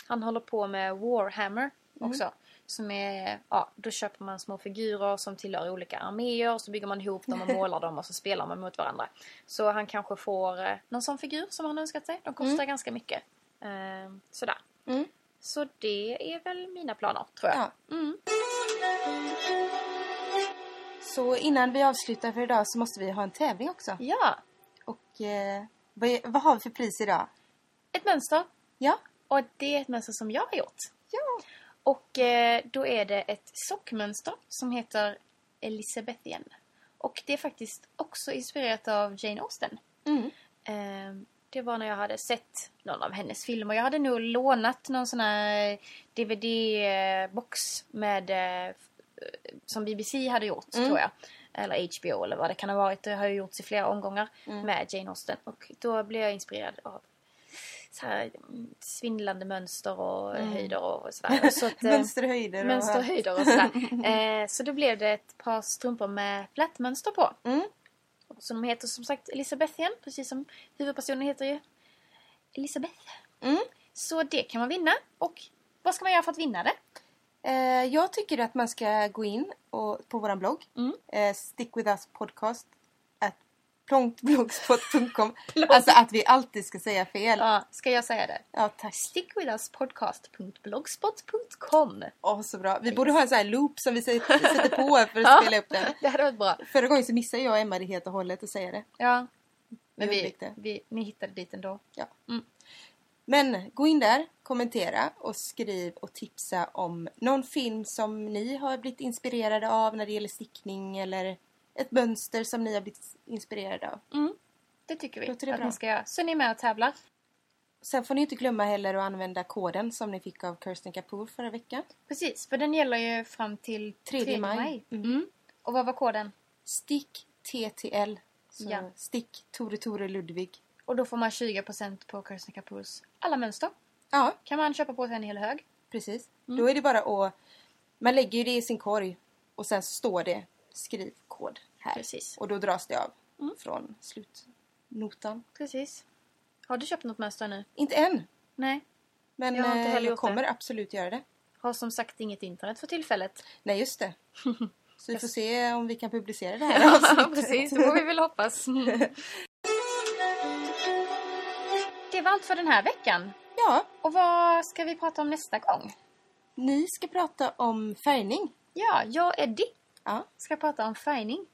han håller på med Warhammer också. Som är, ja, då köper man små figurer som tillhör olika arméer. Så bygger man ihop dem och <laughs> målar dem och så spelar man mot varandra. Så han kanske får eh, någon sån figur som han önskat sig. De kostar ganska mycket. Eh, sådär. Mm. Så det är väl mina planer tror jag. Ja. Mm. Så innan vi avslutar för idag så måste vi ha en tävling också. ja, Och eh, vad, vad har vi för pris idag? ett mönster. Ja. Och det är ett mönster som jag har gjort. Och eh, då är det ett sockmönster som heter Elizabethian. Och det är faktiskt också inspirerat av Jane Austen. Mm. Eh, det var när jag hade sett någon av hennes filmer. Jag hade nog lånat någon sån här DVD-box med eh, som BBC hade gjort Mm. tror jag. Eller HBO eller vad det kan ha varit. Det har ju gjorts i flera omgångar Mm. med Jane Austen. Och då blev jag inspirerad av så här, mm, svindlande mönster och Mm. höjder och sådär. Så att, <laughs> eh, Mönsterhöjder och... mönsterhöjder och sådär. <laughs> eh, så då blev det ett par strumpor med flätmönster på. Mm. Som heter som sagt Elisabethian, precis som huvudpersonen heter ju Elisabeth. Mm. Så det kan man vinna. Och vad ska man göra för att vinna det? Eh, jag tycker att man ska gå in och, på våran blogg. Mm. Eh, plonkblogspot.com <laughs> Alltså att vi alltid ska säga fel. Ja, Ja, ska jag säga det? tack. Stickwithuspodcast.blogspot.com Åh, så bra. Vi borde ha en sån här loop som vi sätter, <laughs> på för att Ja. spela upp den. Det hade varit bra. Förra gången så missade jag och Emma det helt och hållet att säga det. Ja. Men Vi vi, vi, ni hittade dit ändå. Men gå in där, kommentera och skriv och tipsa om någon film som ni har blivit inspirerade av när det gäller stickning eller ett mönster som ni har blivit inspirerade av. Mm. Det tycker vi Låter det att bra? ni ska göra. Så ni är med och tävlar. Sen får ni inte glömma heller att använda koden som ni fick av Kirsten Kapoor förra veckan. Precis, för den gäller ju fram till 3 3 maj. maj. Mm. Mm. Och vad var koden? Stick TTL. Så Ja. Stick Tore Tore Ludvig. Och då får man 20% på Kirsten Kapoors alla mönster. Ja, Kan man köpa på sig en hel hög. precis. Mm. Då är det bara att... Man lägger ju det i sin korg och sen står det skriv kod här. Precis. Och då dras det av Mm. från slutnotan. Precis. Har du köpt något mönster nu? Inte än. Nej. Men Jag eh, jag kommer absolut göra det. Har som sagt inget internet för tillfället. Nej, just det. <laughs> Så vi får se om vi kan publicera det här <laughs> avsnittet. Precis, det får vi väl hoppas. <laughs> det var allt för den här veckan. Ja, Och vad ska vi prata om nästa gång? ni ska prata om färgning. Ja, jag och Eddie Ja, ska prata om färgning.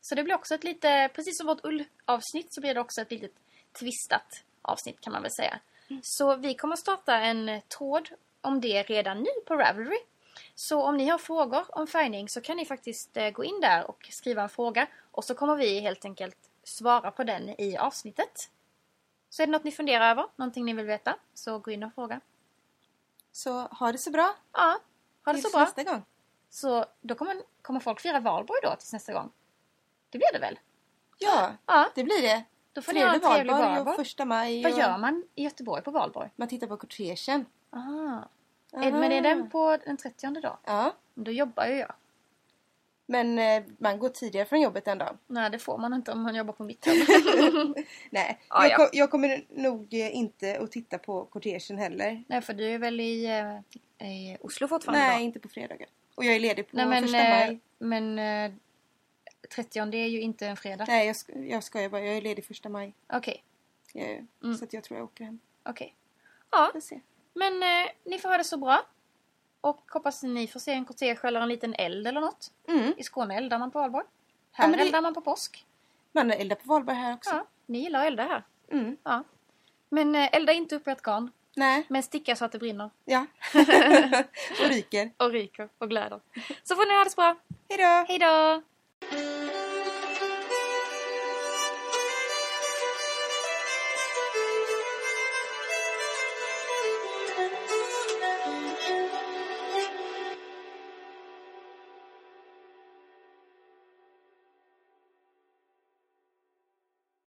Så det blir också ett lite, precis som vårt ullavsnitt så blir det också ett litet twistat avsnitt kan man väl säga. Så vi kommer starta en tråd om det redan nu på Ravelry. Så om ni har frågor om färgning så kan ni faktiskt eh, gå in där och skriva en fråga och så kommer vi helt enkelt svara på den i avsnittet. Så är det något ni funderar över, någonting ni vill veta, så gå in och fråga. så ha det så bra. Ja, ha det Tills så bra. nästa gång. Så då kommer, kommer folk fira valborg då tills nästa gång? Det blir det väl? Ja, Ja, det blir det. då får ni ha en trevlig valborg. och första maj. Vad och gör man i Göteborg på valborg? Man tittar på kortegen. Aha. Är, men är den på den 30 då? Ja, Då jobbar ju jag. men eh, man går tidigare från jobbet en dag. Nej, det får man inte om man jobbar på mitt jobb. <laughs> Nej, Ja, <laughs> jag, ja. kom, jag kommer nog eh, inte att titta på kortegen heller. Nej, för du är väl i, eh, i Oslo fortfarande Nej, då? inte på fredagar. Och jag är ledig på Nej, men, första eh, maj. men eh, 30 är ju inte en fredag. Nej, jag, ska, jag skojar bara. Jag är ledig första maj. Okej, är- Mm. Så att jag tror jag åker hem. okej. Ja, Får se. men eh, ni får ha det så bra. Och hoppas ni får se en kortege eller en liten eld eller något. Mm. I Skåne eldar man på valborg. Här men det- eldar man på påsk. Man eldar på valborg här också. Ja, ni gillar att elda här. Mm. Ja. Men eh, elda inte upp ert garn. Nej. Men sticka så att det brinner. Ja. <laughs> och ryker. och ryker och glöder. Så får ni ha det så bra. Hejdå! Hejdå!